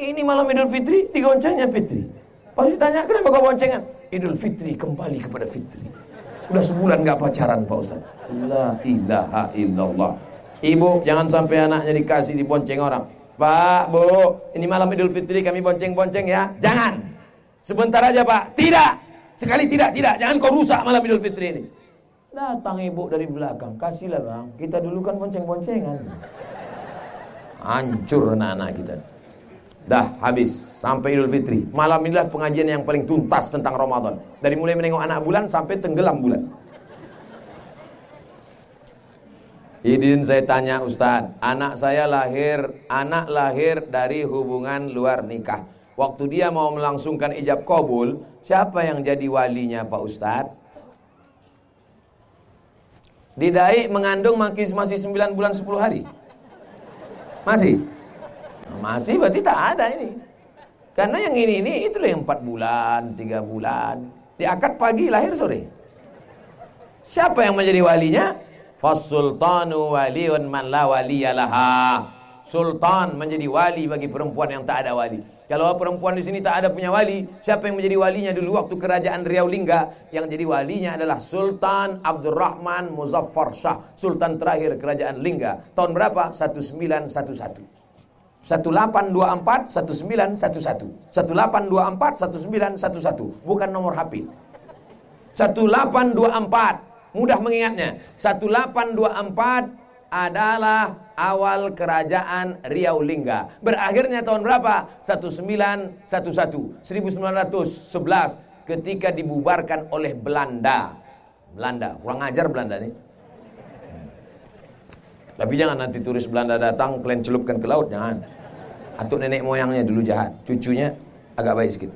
Ini malam Idul Fitri, digoncengnya Fitri. Pas ditanya, kenapa kau boncengan? Idul Fitri kembali kepada Fitri. Udah sebulan gak pacaran Pak Ustaz. La ilaha illallah. Ibu jangan sampai anaknya dikasih dibonceng orang. Pak, Bu, ini malam Idul Fitri kami bonceng-bonceng ya. Jangan. Sebentar aja Pak. Tidak. Sekali tidak, tidak. Jangan kau rusak malam Idul Fitri ini. Datang ibu dari belakang. Kasihlah bang. Kita dulu kan bonceng-boncengan. Hancur anak-anak kita. Dah habis sampai Idul Fitri. Malam inilah pengajian yang paling tuntas tentang Ramadan. Dari mulai menengok anak bulan sampai tenggelam bulan. Idin saya tanya Ustadz, anak saya lahir, anak lahir dari hubungan luar nikah. Waktu dia mau melangsungkan ijab kabul, siapa yang jadi walinya Pak Ustadz? Didai mengandung masih, masih 9 bulan 10 hari. Masih? Masih berarti tak ada ini. Karena yang ini ini itu yang 4 bulan, 3 bulan. Di akad pagi lahir sore. Siapa yang menjadi walinya? Fasultanu waliun man la waliyalaha. Sultan menjadi wali bagi perempuan yang tak ada wali. Kalau perempuan di sini tak ada punya wali, siapa yang menjadi walinya dulu waktu kerajaan Riau Lingga? Yang jadi walinya adalah Sultan Abdurrahman Muzaffar Shah, Sultan terakhir kerajaan Lingga. Tahun berapa? 1911. 1824 1911 1824 1911 bukan nomor HP 1824 mudah mengingatnya. 1824 adalah awal kerajaan Riau Lingga. Berakhirnya tahun berapa? 1911, 1911 ketika dibubarkan oleh Belanda. Belanda, kurang ajar Belanda nih. Tapi jangan nanti turis Belanda datang kalian celupkan ke laut, jangan. Atau nenek moyangnya dulu jahat, cucunya agak baik sedikit.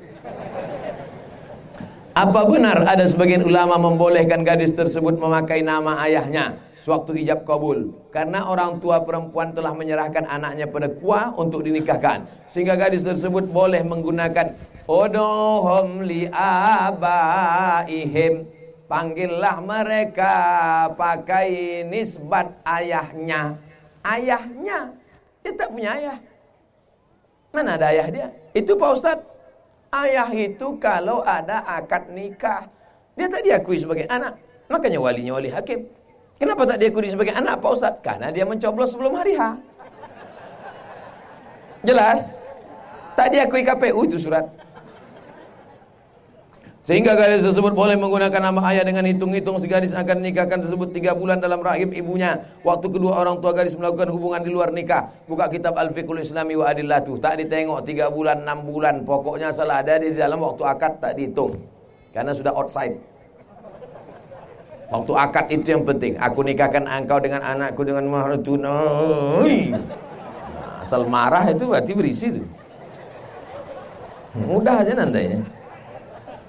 Apa benar ada sebagian ulama membolehkan gadis tersebut memakai nama ayahnya sewaktu ijab kabul? Karena orang tua perempuan telah menyerahkan anaknya pada kuah untuk dinikahkan. Sehingga gadis tersebut boleh menggunakan Odohom li abaihim Panggillah mereka pakai nisbat ayahnya Ayahnya Dia tak punya ayah Mana ada ayah dia? Itu Pak Ustadz Ayah itu kalau ada akad nikah, dia tak diakui sebagai anak. Makanya walinya wali hakim. Kenapa tak diakui sebagai anak Pak Ustaz? Karena dia mencoblos sebelum hari H. Jelas? Tak diakui KPU itu surat. Sehingga gadis tersebut boleh menggunakan nama ayah dengan hitung-hitung si gadis akan nikahkan tersebut tiga bulan dalam rahim ibunya. Waktu kedua orang tua gadis melakukan hubungan di luar nikah. Buka kitab Al-Fiqhul Islami wa Adillatu. Tak ditengok tiga bulan, enam bulan. Pokoknya salah ada di dalam waktu akad tak dihitung. Karena sudah outside. Waktu akad itu yang penting. Aku nikahkan engkau dengan anakku dengan mahar tunai. Nah, asal marah itu berarti berisi itu. Mudah aja nandanya.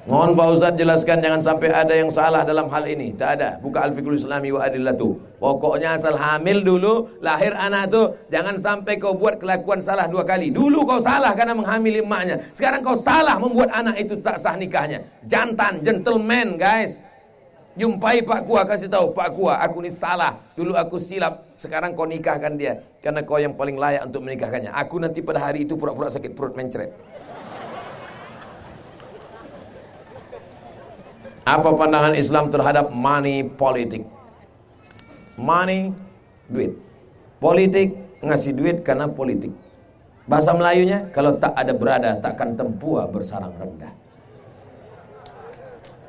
Mohon Pak Ustaz jelaskan jangan sampai ada yang salah dalam hal ini. Tak ada. Buka Al-Fiqhul Islami wa Adillatu. Pokoknya asal hamil dulu, lahir anak tu, jangan sampai kau buat kelakuan salah dua kali. Dulu kau salah karena menghamili emaknya. Sekarang kau salah membuat anak itu tak sah nikahnya. Jantan, gentleman guys. Jumpai Pak Kua kasih tahu Pak Kua aku ni salah dulu aku silap sekarang kau nikahkan dia karena kau yang paling layak untuk menikahkannya aku nanti pada hari itu pura-pura sakit perut mencret Apa pandangan Islam terhadap money politik? Money, duit. Politik, ngasih duit karena politik. Bahasa Melayunya, kalau tak ada berada, takkan tempua bersarang rendah.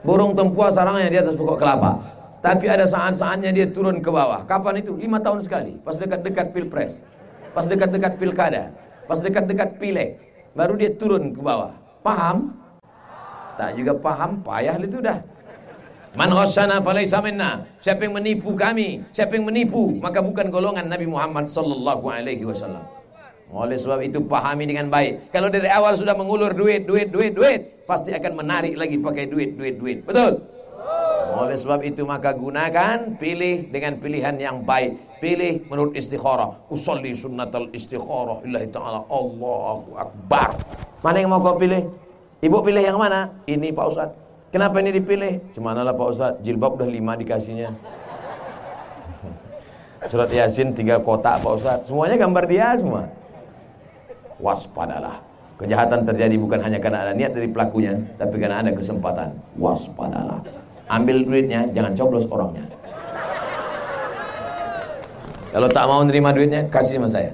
Burung tempua sarangnya di atas pokok kelapa. Tapi ada saat-saatnya dia turun ke bawah. Kapan itu? Lima tahun sekali. Pas dekat-dekat pilpres. Pas dekat-dekat pilkada. Pas dekat-dekat pilek. Baru dia turun ke bawah. Paham? Tak juga paham, payah itu dah. Man ghasyana falaysa minna. Siapa yang menipu kami, siapa yang menipu, maka bukan golongan Nabi Muhammad sallallahu alaihi wasallam. Oleh sebab itu pahami dengan baik. Kalau dari awal sudah mengulur duit, duit, duit, duit, pasti akan menarik lagi pakai duit, duit, duit. Betul? Oleh sebab itu maka gunakan, pilih dengan pilihan yang baik. Pilih menurut istikharah. Usolli sunnatal istikharah illahi ta'ala. Allahu Akbar. Mana yang mau kau pilih? Ibu pilih yang mana? Ini Pak Ustaz. Kenapa ini dipilih? lah Pak Ustaz, jilbab udah lima dikasihnya. Surat Yasin tiga kotak Pak Ustaz. Semuanya gambar dia semua. Waspadalah. Kejahatan terjadi bukan hanya karena ada niat dari pelakunya, tapi karena ada kesempatan. Waspadalah. Ambil duitnya, jangan coblos orangnya. Kalau tak mau menerima duitnya, kasih sama saya.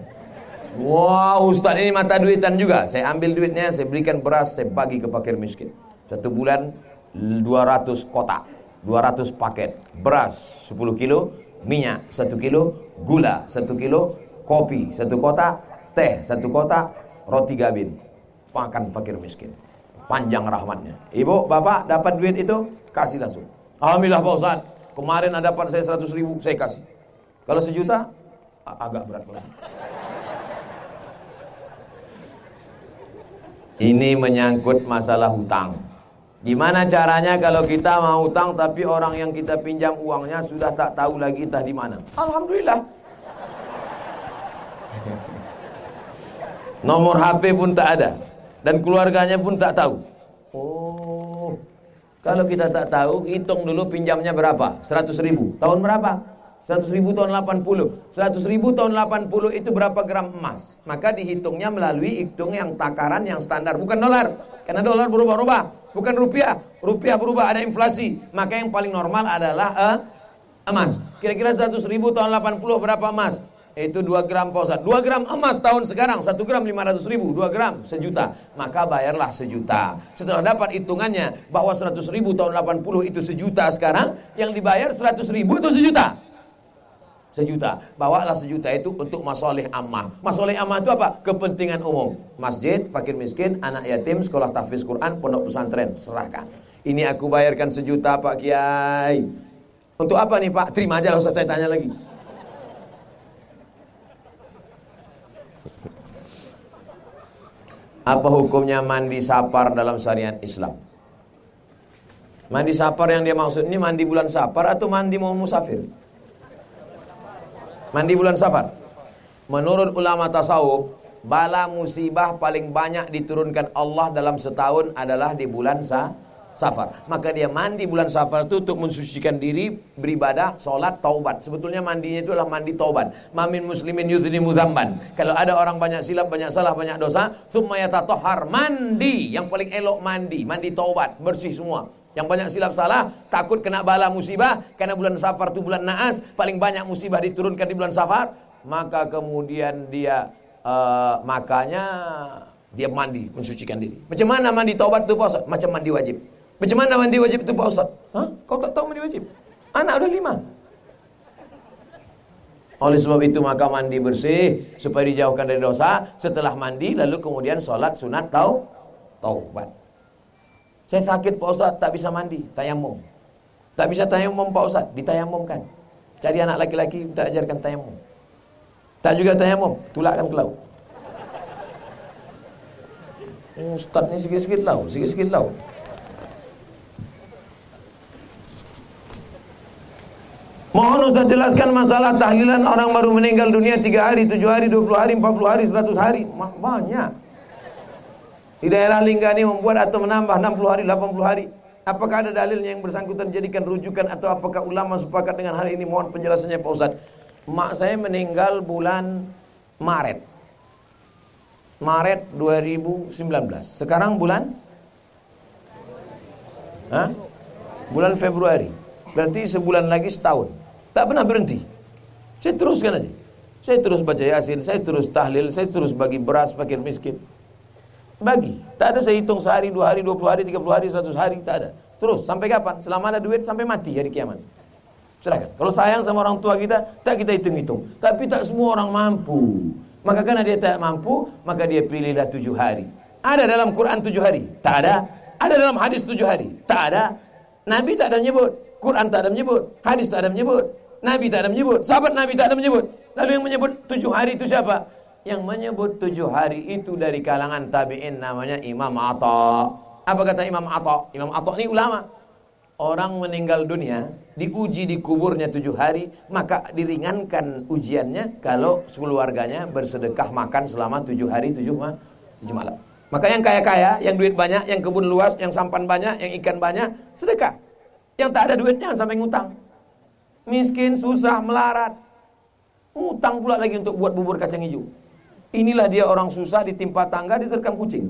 Wow, Ustaz ini mata duitan juga. Saya ambil duitnya, saya berikan beras, saya bagi ke fakir miskin. Satu bulan 200 kotak, 200 paket. Beras 10 kilo, minyak 1 kilo, gula 1 kilo, kopi 1 kotak, teh 1 kotak, roti gabin. Makan fakir miskin. Panjang rahmatnya. Ibu, bapak dapat duit itu, kasih langsung. Alhamdulillah Pak Ustaz. Kemarin ada dapat saya 100 ribu, saya kasih. Kalau sejuta, agak berat Pak Ustaz. Ini menyangkut masalah hutang. Gimana caranya kalau kita mau hutang tapi orang yang kita pinjam uangnya sudah tak tahu lagi entah di mana? Alhamdulillah. Nomor HP pun tak ada. Dan keluarganya pun tak tahu. Oh, kalau kita tak tahu, hitung dulu pinjamnya berapa? 100 ribu. Tahun berapa? 100 ribu tahun 80 100 ribu tahun 80 itu berapa gram emas? Maka dihitungnya melalui hitung yang takaran yang standar. Bukan dolar. Karena dolar berubah-ubah. Bukan rupiah. Rupiah berubah ada inflasi. Maka yang paling normal adalah uh, emas. Kira-kira 100 ribu tahun 80 berapa emas Itu 2 gram Pak Ustaz 2 gram emas tahun sekarang 1 gram 500 ribu 2 gram sejuta. Maka bayarlah sejuta. Setelah dapat hitungannya Bahwa 100 ribu tahun 80 itu sejuta sekarang Yang dibayar 100 ribu itu sejuta. Sejuta. Bawalah sejuta itu untuk masoleh ammah. Masoleh ammah itu apa? Kepentingan umum. Masjid, fakir miskin, anak yatim, sekolah tahfiz Quran, pondok pesantren. Serahkan. Ini aku bayarkan sejuta Pak Kiai. Untuk apa nih Pak? Terima aja lah usah tanya lagi Apa hukumnya mandi sapar dalam syariat Islam? Mandi sapar yang dia maksud ini mandi bulan sapar atau mandi mau musafir? Mandi bulan safar. Menurut ulama tasawuf, bala musibah paling banyak diturunkan Allah dalam setahun adalah di bulan sa safar. Maka dia mandi bulan safar itu untuk mensucikan diri, beribadah, sholat, taubat. Sebetulnya mandinya itu adalah mandi taubat. Mamin muslimin yudhini muzamban. Kalau ada orang banyak silap, banyak salah, banyak dosa, summayata tohar, mandi. Yang paling elok mandi, mandi taubat, bersih semua. Yang banyak silap salah, takut kena bala musibah, karena bulan safar itu bulan naas, paling banyak musibah diturunkan di bulan safar, maka kemudian dia uh, makanya dia mandi, mensucikan diri. Macam mana mandi taubat itu Pak Macam mandi wajib. Macam mana mandi wajib itu Pak Ustaz? Hah? Kau tak tahu mandi wajib? Anak udah lima. Oleh sebab itu maka mandi bersih supaya dijauhkan dari dosa. Setelah mandi lalu kemudian sholat sunat tau taubat. Saya sakit Pak Ustaz tak bisa mandi, tayamum. Tak bisa tayamum Pak Ustaz, ditayamumkan. Cari anak laki-laki minta ajarkan tayamum. Tak juga tayamum, tulakkan ke laut. Ustaz ni sikit-sikit laut, sikit-sikit laut. Mohon Ustaz jelaskan masalah tahlilan orang baru meninggal dunia 3 hari, 7 hari, 20 hari, 40 hari, 100 hari. Banyak. Di daerah Linggani membuat atau menambah 60 hari, 80 hari. Apakah ada dalilnya yang bersangkutan jadikan rujukan atau apakah ulama sepakat dengan hal ini? Mohon penjelasannya Pak Ustaz. Mak saya meninggal bulan Maret. Maret 2019. Sekarang bulan? Hah? Bulan Februari. Berarti sebulan lagi setahun. Tak pernah berhenti. Saya teruskan aja. Saya terus baca Yasin, saya terus tahlil, saya terus bagi beras fakir miskin. Bagi. Tak ada saya hitung sehari, dua hari, dua puluh hari, tiga puluh hari, seratus hari, tak ada. Terus sampai kapan? Selama ada duit sampai mati hari kiamat. Silakan. Kalau sayang sama orang tua kita, tak kita hitung-hitung. Tapi tak semua orang mampu. Maka karena dia tak mampu, maka dia pilihlah tujuh hari. Ada dalam Quran tujuh hari? Tak ada. Ada dalam hadis tujuh hari? Tak ada. Nabi tak ada menyebut. Quran tak ada menyebut. Hadis tak ada menyebut. Nabi tak ada menyebut. Sahabat Nabi tak ada menyebut. Lalu yang menyebut tujuh hari itu siapa? Yang menyebut tujuh hari itu dari kalangan tabi'in namanya Imam Atta. Apa kata Imam Atta? Imam Atta ini ulama. Orang meninggal dunia, diuji di kuburnya tujuh hari, maka diringankan ujiannya kalau keluarganya bersedekah makan selama tujuh hari, tujuh, ma tujuh malam. Maka yang kaya-kaya, yang duit banyak, yang kebun luas, yang sampan banyak, yang ikan banyak, sedekah. Yang tak ada duitnya sampai ngutang. Miskin, susah, melarat. Ngutang pula lagi untuk buat bubur kacang hijau. Inilah dia orang susah ditimpa tangga diterkam kucing.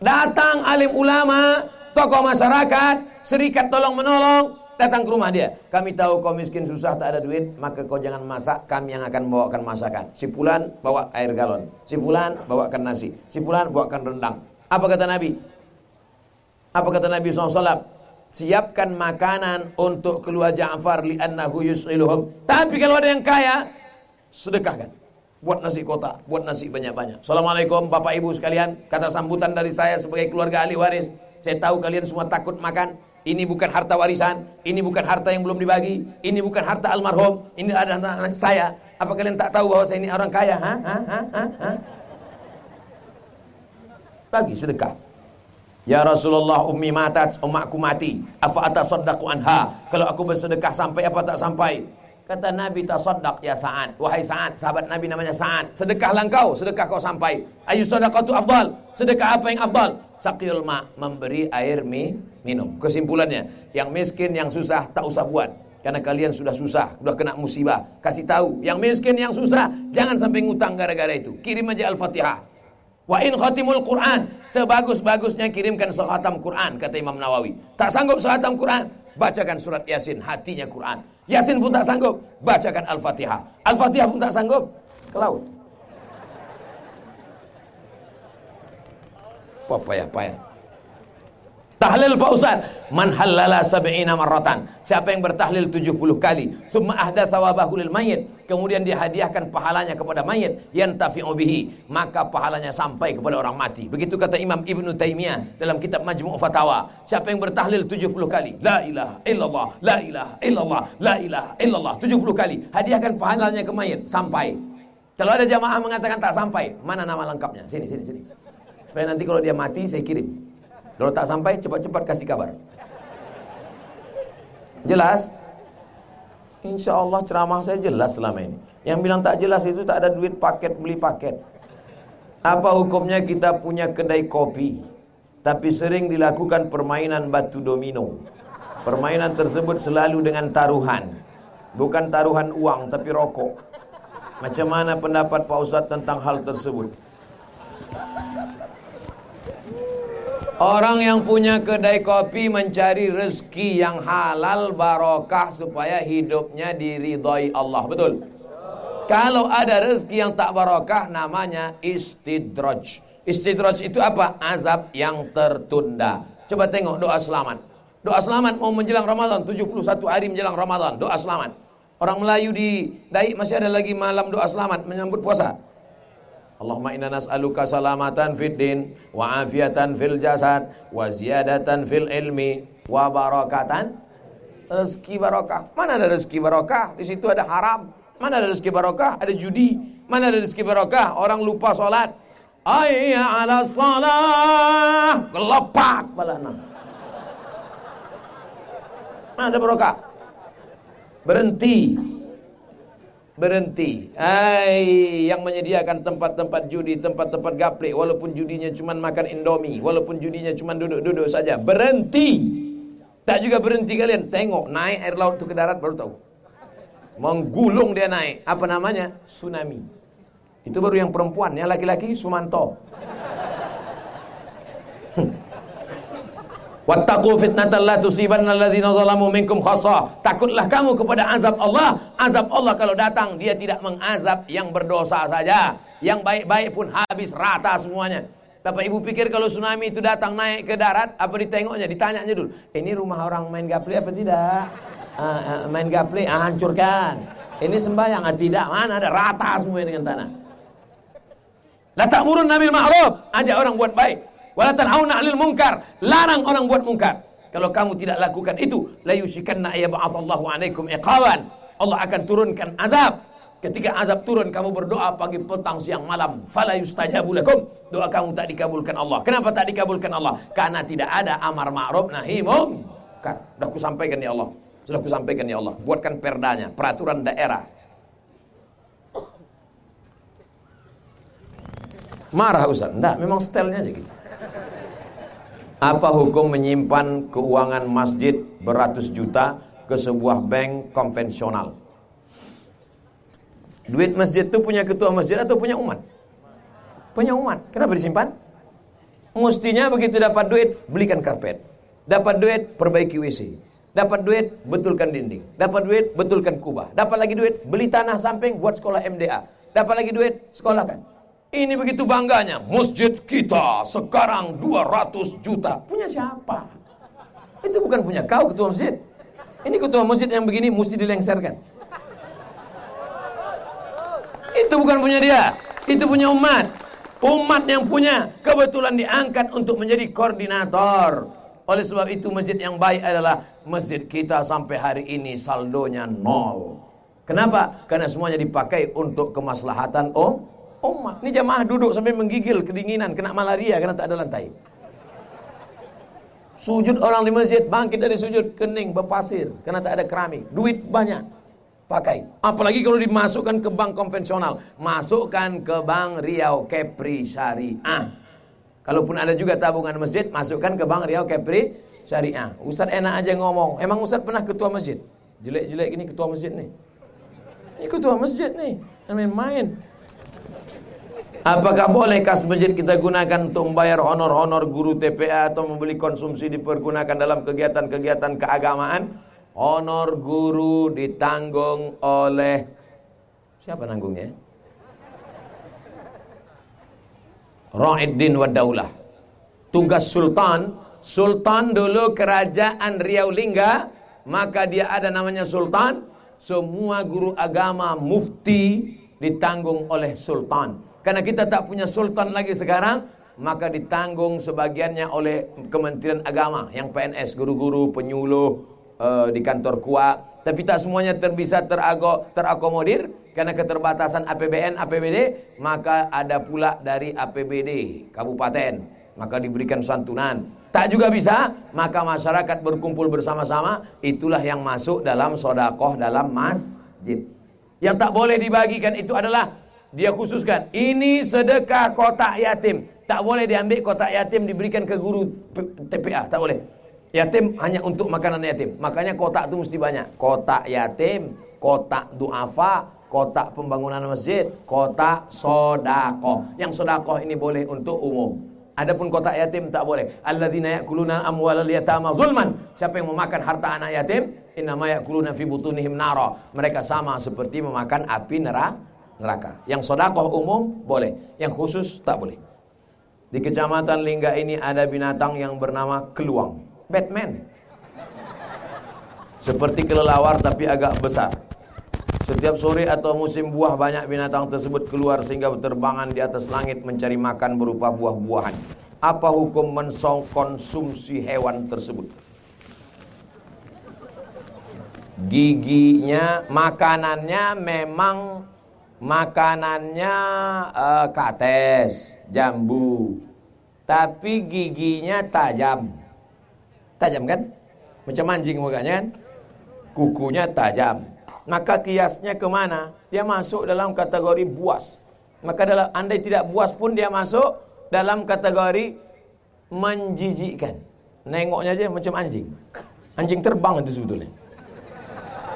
Datang alim ulama, tokoh masyarakat, serikat tolong menolong, datang ke rumah dia. Kami tahu kau miskin susah tak ada duit, maka kau jangan masak, kami yang akan bawakan masakan. Si fulan bawa air galon, si fulan bawakan nasi, si fulan bawakan rendang. Apa kata Nabi? Apa kata Nabi SAW? Siapkan makanan untuk keluar Ja'far li'annahu yus'iluhum. Tapi kalau ada yang kaya, sedekahkan. Buat nasi kotak, buat nasi banyak-banyak. Assalamualaikum Bapak Ibu sekalian. Kata sambutan dari saya sebagai keluarga ahli waris. Saya tahu kalian semua takut makan. Ini bukan harta warisan, ini bukan harta yang belum dibagi, ini bukan harta almarhum, ini ada anak, -anak saya. Apa kalian tak tahu bahwa saya ini orang kaya? Ha? Ha? Ha? Ha? Ha? Bagi sedekah. Ya Rasulullah ummi matat, umakku mati. Apa atasaddaqu anha? Kalau aku bersedekah sampai apa tak sampai? Kata Nabi tasaddaq ya Sa'ad. Wahai Sa'ad, sahabat Nabi namanya Sa'ad. Sedekahlah engkau, sedekah kau sampai. Ayu sadaqatu afdal. Sedekah apa yang afdal? Saqiyul ma, memberi air mi, minum. Kesimpulannya, yang miskin, yang susah tak usah buat. Karena kalian sudah susah, sudah kena musibah. Kasih tahu, yang miskin, yang susah, jangan sampai ngutang gara-gara itu. Kirim aja Al-Fatihah. Wa in khatimul Quran, sebagus-bagusnya kirimkan sehatam Quran kata Imam Nawawi. Tak sanggup sehatam Quran, bacakan surat Yasin, hatinya Quran. Yasin pun tak sanggup, bacakan Al-Fatihah. Al-Fatihah pun tak sanggup, ke laut. Payah-payah. Tahlil Pak Ustaz, man halala sab'ina marratan. Siapa yang bertahlil 70 kali, summa ahda thawabahu lil mayit, kemudian dia hadiahkan pahalanya kepada mayit, yantafi'u bihi, maka pahalanya sampai kepada orang mati. Begitu kata Imam Ibn Taimiyah dalam kitab Majmu' Fatawa. Siapa yang bertahlil 70 kali, la ilaha illallah, la ilaha illallah, la ilaha illallah 70 kali, hadiahkan pahalanya ke mayit sampai. Kalau ada jamaah mengatakan tak sampai, mana nama lengkapnya? Sini, sini, sini. Supaya nanti kalau dia mati saya kirim. Kalau tak sampai cepat-cepat kasih kabar. Jelas? Insya Allah ceramah saya jelas selama ini. Yang bilang tak jelas itu tak ada duit paket beli paket. Apa hukumnya kita punya kedai kopi tapi sering dilakukan permainan batu domino. Permainan tersebut selalu dengan taruhan. Bukan taruhan uang tapi rokok. Macam mana pendapat Pak Ustadz tentang hal tersebut? Orang yang punya kedai kopi mencari rezeki yang halal barokah supaya hidupnya diridhoi Allah. Betul? Kalau ada rezeki yang tak barokah namanya istidraj. Istidraj itu apa? Azab yang tertunda. Coba tengok doa selamat. Doa selamat mau menjelang Ramadan, 71 hari menjelang Ramadan, doa selamat. Orang Melayu di Daik masih ada lagi malam doa selamat menyambut puasa. Allahumma inna nas'aluka salamatan fid din wa afiatan fil jasad wa ziyadatan fil ilmi wa barakatan rezeki barokah. Mana ada rezeki barokah? Di situ ada haram. Mana ada rezeki barokah? Ada judi. Mana ada rezeki barokah? Orang lupa salat. Ayya ala salah. Gelepak balana. Mana ada barokah? Berhenti berhenti. Hai, yang menyediakan tempat-tempat judi, tempat-tempat gaplik, walaupun judinya cuma makan indomie, walaupun judinya cuma duduk-duduk saja, berhenti. Tak juga berhenti kalian, tengok naik air laut itu ke darat baru tahu. Menggulung dia naik, apa namanya? Tsunami. Itu baru yang perempuan, yang laki-laki Sumanto. Wattaqu fitnatan la tusibanna alladhina zalamu minkum khassah. Takutlah kamu kepada azab Allah. Azab Allah kalau datang dia tidak mengazab yang berdosa saja. Yang baik-baik pun habis rata semuanya. Bapak Ibu pikir kalau tsunami itu datang naik ke darat, apa ditengoknya? Ditanyanya dulu. Ini rumah orang main gaple apa tidak? Uh, uh, main gaple, uh, hancurkan. Ini sembahyang, uh, tidak. Mana ada rata semuanya dengan tanah. La ta'murun nabil ma'ruf. Ajak orang buat baik. Wala tanhauna 'anil munkar. Larang orang buat mungkar. Kalau kamu tidak lakukan itu, la yushikanna ayyab'atsallahu 'alaikum iqawan. Allah akan turunkan azab. Ketika azab turun kamu berdoa pagi petang siang malam, fala yustajabu lakum. Doa kamu tak dikabulkan Allah. Kenapa tak dikabulkan Allah? Karena tidak ada amar ma'ruf nahi munkar. Sudah aku sampaikan ya Allah. Sudah aku sampaikan ya Allah. Buatkan perdanya, peraturan daerah. Marah Ustaz? Enggak, memang stylenya aja gitu. Apa hukum menyimpan keuangan masjid beratus juta ke sebuah bank konvensional? Duit masjid itu punya ketua masjid atau punya umat? Punya umat. Kenapa disimpan? Mestinya begitu dapat duit, belikan karpet. Dapat duit, perbaiki WC. Dapat duit, betulkan dinding. Dapat duit, betulkan kubah. Dapat lagi duit, beli tanah samping buat sekolah MDA. Dapat lagi duit, sekolahkan. Ini begitu bangganya, masjid kita sekarang 200 juta. Punya siapa? Itu bukan punya kau ketua masjid. Ini ketua masjid yang begini mesti dilengserkan. Itu bukan punya dia, itu punya umat. Umat yang punya kebetulan diangkat untuk menjadi koordinator. Oleh sebab itu masjid yang baik adalah masjid kita sampai hari ini saldonya nol. Kenapa? Karena semuanya dipakai untuk kemaslahatan om umat. Ini jamaah duduk sampai menggigil kedinginan, kena malaria karena tak ada lantai. Sujud orang di masjid, bangkit dari sujud, kening, berpasir, karena tak ada keramik. Duit banyak, pakai. Apalagi kalau dimasukkan ke bank konvensional. Masukkan ke bank Riau Kepri Syariah. Kalaupun ada juga tabungan masjid, masukkan ke bank Riau Kepri Syariah. Ustaz enak aja ngomong. Emang Ustaz pernah ketua masjid? Jelek-jelek gini ketua masjid nih. Ini ketua masjid nih. Main-main. Apakah boleh kas masjid kita gunakan untuk membayar honor-honor guru TPA atau membeli konsumsi dipergunakan dalam kegiatan-kegiatan keagamaan? Honor guru ditanggung oleh siapa nanggungnya? Ra'iddin wa daulah. Tugas sultan, sultan dulu kerajaan Riau Lingga, maka dia ada namanya sultan. Semua guru agama mufti ditanggung oleh sultan. Karena kita tak punya sultan lagi sekarang, maka ditanggung sebagiannya oleh Kementerian Agama yang PNS, guru-guru, penyuluh uh, di kantor KUA. Tapi tak semuanya terbisa terago, terakomodir karena keterbatasan APBN, APBD, maka ada pula dari APBD kabupaten. Maka diberikan santunan. Tak juga bisa, maka masyarakat berkumpul bersama-sama, itulah yang masuk dalam sodakoh dalam masjid. Yang tak boleh dibagikan itu adalah dia khususkan ini sedekah kotak yatim. Tak boleh diambil kotak yatim diberikan ke guru TPA, tak boleh. Yatim hanya untuk makanan yatim. Makanya kotak itu mesti banyak. Kotak yatim, kotak duafa, kotak pembangunan masjid, kotak sodako. Yang sodako ini boleh untuk umum. Adapun kotak yatim tak boleh. Alladzina ya'kuluna amwalal yatama zulman. Siapa yang memakan harta anak yatim, innama ya'kuluna fi butunihim nara. Mereka sama seperti memakan api neraka neraka. Yang sodakoh umum boleh, yang khusus tak boleh. Di kecamatan Lingga ini ada binatang yang bernama keluang, Batman. Seperti kelelawar tapi agak besar. Setiap sore atau musim buah banyak binatang tersebut keluar sehingga berterbangan di atas langit mencari makan berupa buah-buahan. Apa hukum mensongkonsumsi hewan tersebut? Giginya, makanannya memang makanannya uh, kates, jambu. Tapi giginya tajam. Tajam kan? Macam anjing mukanya kan? Kukunya tajam. Maka kiasnya ke mana? Dia masuk dalam kategori buas. Maka dalam andai tidak buas pun dia masuk dalam kategori menjijikkan. Nengoknya aja macam anjing. Anjing terbang itu sebetulnya.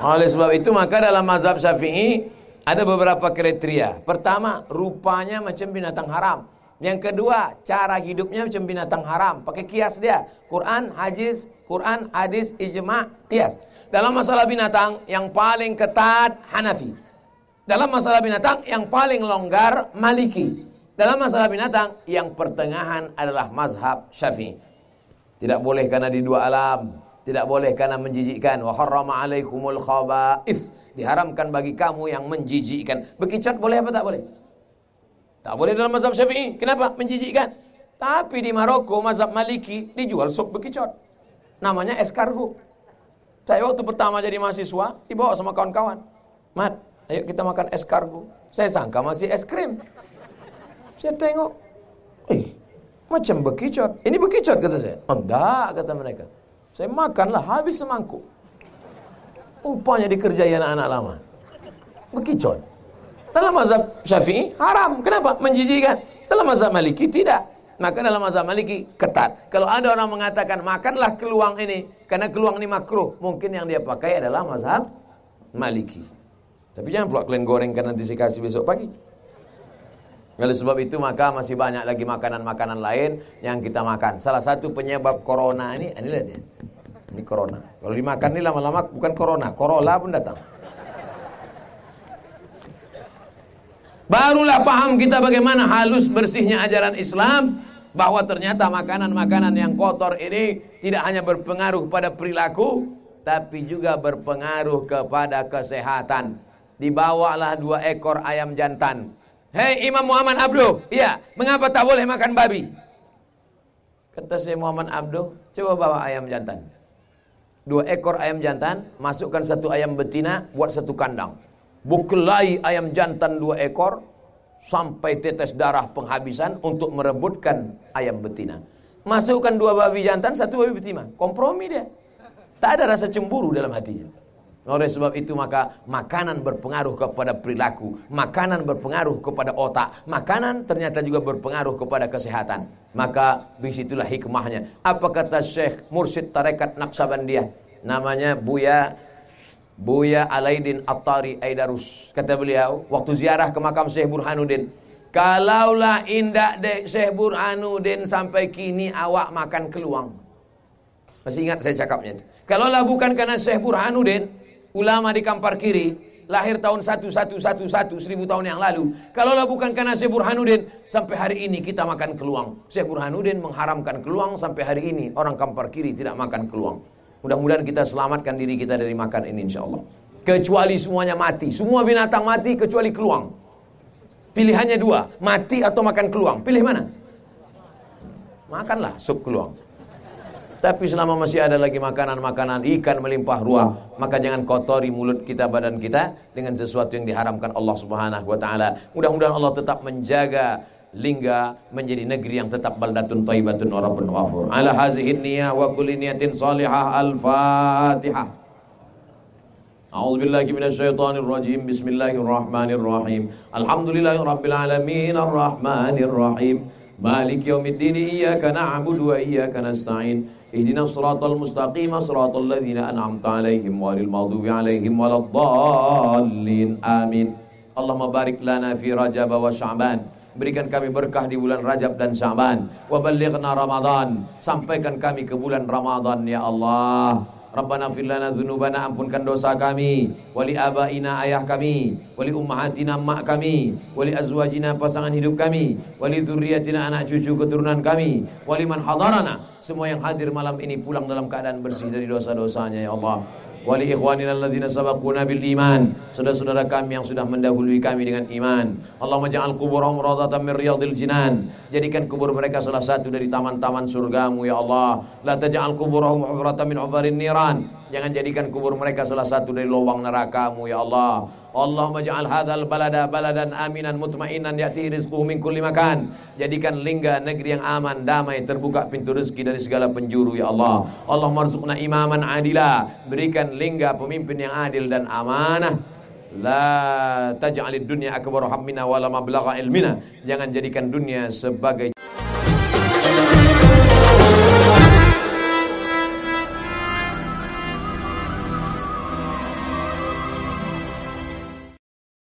Oleh sebab itu maka dalam mazhab Syafi'i ada beberapa kriteria. Pertama, rupanya macam binatang haram. Yang kedua, cara hidupnya macam binatang haram. Pakai kias dia. Quran, hadis, Quran, hadis, ijma, kias. Dalam masalah binatang, yang paling ketat Hanafi. Dalam masalah binatang, yang paling longgar Maliki. Dalam masalah binatang, yang pertengahan adalah mazhab Syafi'i. Tidak boleh karena di dua alam. Tidak boleh karena menjijikkan. Wa harrama alaikumul khaba'ith diharamkan bagi kamu yang menjijikkan. Bekicot boleh apa tak boleh? Tak boleh dalam mazhab Syafi'i. Kenapa? Menjijikkan. Tapi di Maroko mazhab Maliki dijual sup bekicot. Namanya escargot. Saya waktu pertama jadi mahasiswa dibawa sama kawan-kawan. Mat, ayo kita makan escargot. Saya sangka masih es krim. Saya tengok, eh macam bekicot. Ini bekicot kata saya. Enggak kata mereka. Saya makanlah habis semangkuk. Upanya dikerjai anak-anak lama. Bekicot. Dalam mazhab syafi'i haram. Kenapa? Menjijikan. Dalam mazhab maliki tidak. Maka dalam mazhab maliki ketat. Kalau ada orang mengatakan makanlah keluang ini. Karena keluang ini makruh. Mungkin yang dia pakai adalah mazhab maliki. Tapi jangan pula kalian gorengkan nanti saya kasih besok pagi. Oleh sebab itu maka masih banyak lagi makanan-makanan lain yang kita makan. Salah satu penyebab corona ini, inilah dia. Ini corona. Kalau dimakan ini lama-lama bukan corona, Corolla pun datang. Barulah paham kita bagaimana halus bersihnya ajaran Islam bahwa ternyata makanan-makanan yang kotor ini tidak hanya berpengaruh pada perilaku tapi juga berpengaruh kepada kesehatan. Dibawalah dua ekor ayam jantan. Hei Imam Muhammad Abduh, iya, mengapa tak boleh makan babi? Kata saya Muhammad Abduh, coba bawa ayam jantan dua ekor ayam jantan, masukkan satu ayam betina, buat satu kandang. Bukelai ayam jantan dua ekor, sampai tetes darah penghabisan untuk merebutkan ayam betina. Masukkan dua babi jantan, satu babi betina. Kompromi dia. Tak ada rasa cemburu dalam hatinya. Oleh sebab itu maka makanan berpengaruh kepada perilaku, makanan berpengaruh kepada otak, makanan ternyata juga berpengaruh kepada kesehatan. Maka di situlah hikmahnya. Apa kata Syekh Mursyid Tarekat Naksabandiyah? Namanya Buya Buya Alaidin Attari Aidarus. Kata beliau, waktu ziarah ke makam Syekh Burhanuddin, Kalaulah indak dek Syekh Burhanuddin sampai kini awak makan keluang. Masih ingat saya cakapnya itu. Kalaulah bukan karena Syekh Burhanuddin, ulama di Kampar Kiri, lahir tahun 1111 seribu tahun yang lalu. Kalaulah bukan karena Syekh Burhanuddin, sampai hari ini kita makan keluang. Syekh Burhanuddin mengharamkan keluang sampai hari ini orang Kampar Kiri tidak makan keluang. Mudah-mudahan kita selamatkan diri kita dari makan ini insya Allah. Kecuali semuanya mati. Semua binatang mati kecuali keluang. Pilihannya dua, mati atau makan keluang. Pilih mana? Makanlah sup keluang. Tapi selama masih ada lagi makanan-makanan ikan melimpah ruah, maka jangan kotori mulut kita, badan kita dengan sesuatu yang diharamkan Allah Subhanahu wa taala. Mudah-mudahan Allah tetap menjaga lingga menjadi negeri yang tetap baldatun thayyibatun wa rabbun ghafur. Ala hazihi niyyah wa kulli niyatin salihah. Al-Fatihah. A'udzu billahi minasy syaithanir rajim. Bismillahirrahmanirrahim. Alhamdulillahi rabbil alamin arrahmanir rahim. Malik yaumiddin iyyaka na'budu wa iyyaka nasta'in. Ihdinas siratal mustaqim siratal ladzina an'amta 'alaihim ghairil maghdubi 'alaihim waladdallin. Amin. Allahumma barik lana fi Rajab wa Sya'ban. Berikan kami berkah di bulan Rajab dan Syaban. Wa Ramadan. Sampaikan kami ke bulan Ramadan ya Allah. Rabbana fir lana ampunkan dosa kami, wali abaina ayah kami, wali ummahatina mak kami, wali azwajina pasangan hidup kami, wali dzurriyyatina anak cucu keturunan kami, wali man hadarana, semua yang hadir malam ini pulang dalam keadaan bersih dari dosa-dosanya ya Allah wali ikhwanina alladzina sabaquna bil iman. Saudara-saudara kami yang sudah mendahului kami dengan iman. Allahumma ja'al kuburahum radatan min riyadil jinan. Jadikan kubur mereka salah satu dari taman-taman surgamu ya Allah. La taj'al kuburahum hufratan min hufarin niran. Jangan jadikan kubur mereka salah satu dari lubang nerakamu ya Allah Allahumma ja'al hadzal balada baladan aminan mutmainan ya'ti rizquhu min kulli makan. Jadikan Lingga negeri yang aman, damai, terbuka pintu rezeki dari segala penjuru ya Allah. Allahumma rzuqna imaman adila. Berikan Lingga pemimpin yang adil dan amanah. La taj'alid dunya akbar hammina wala mablagha ilmina. Jangan jadikan dunia sebagai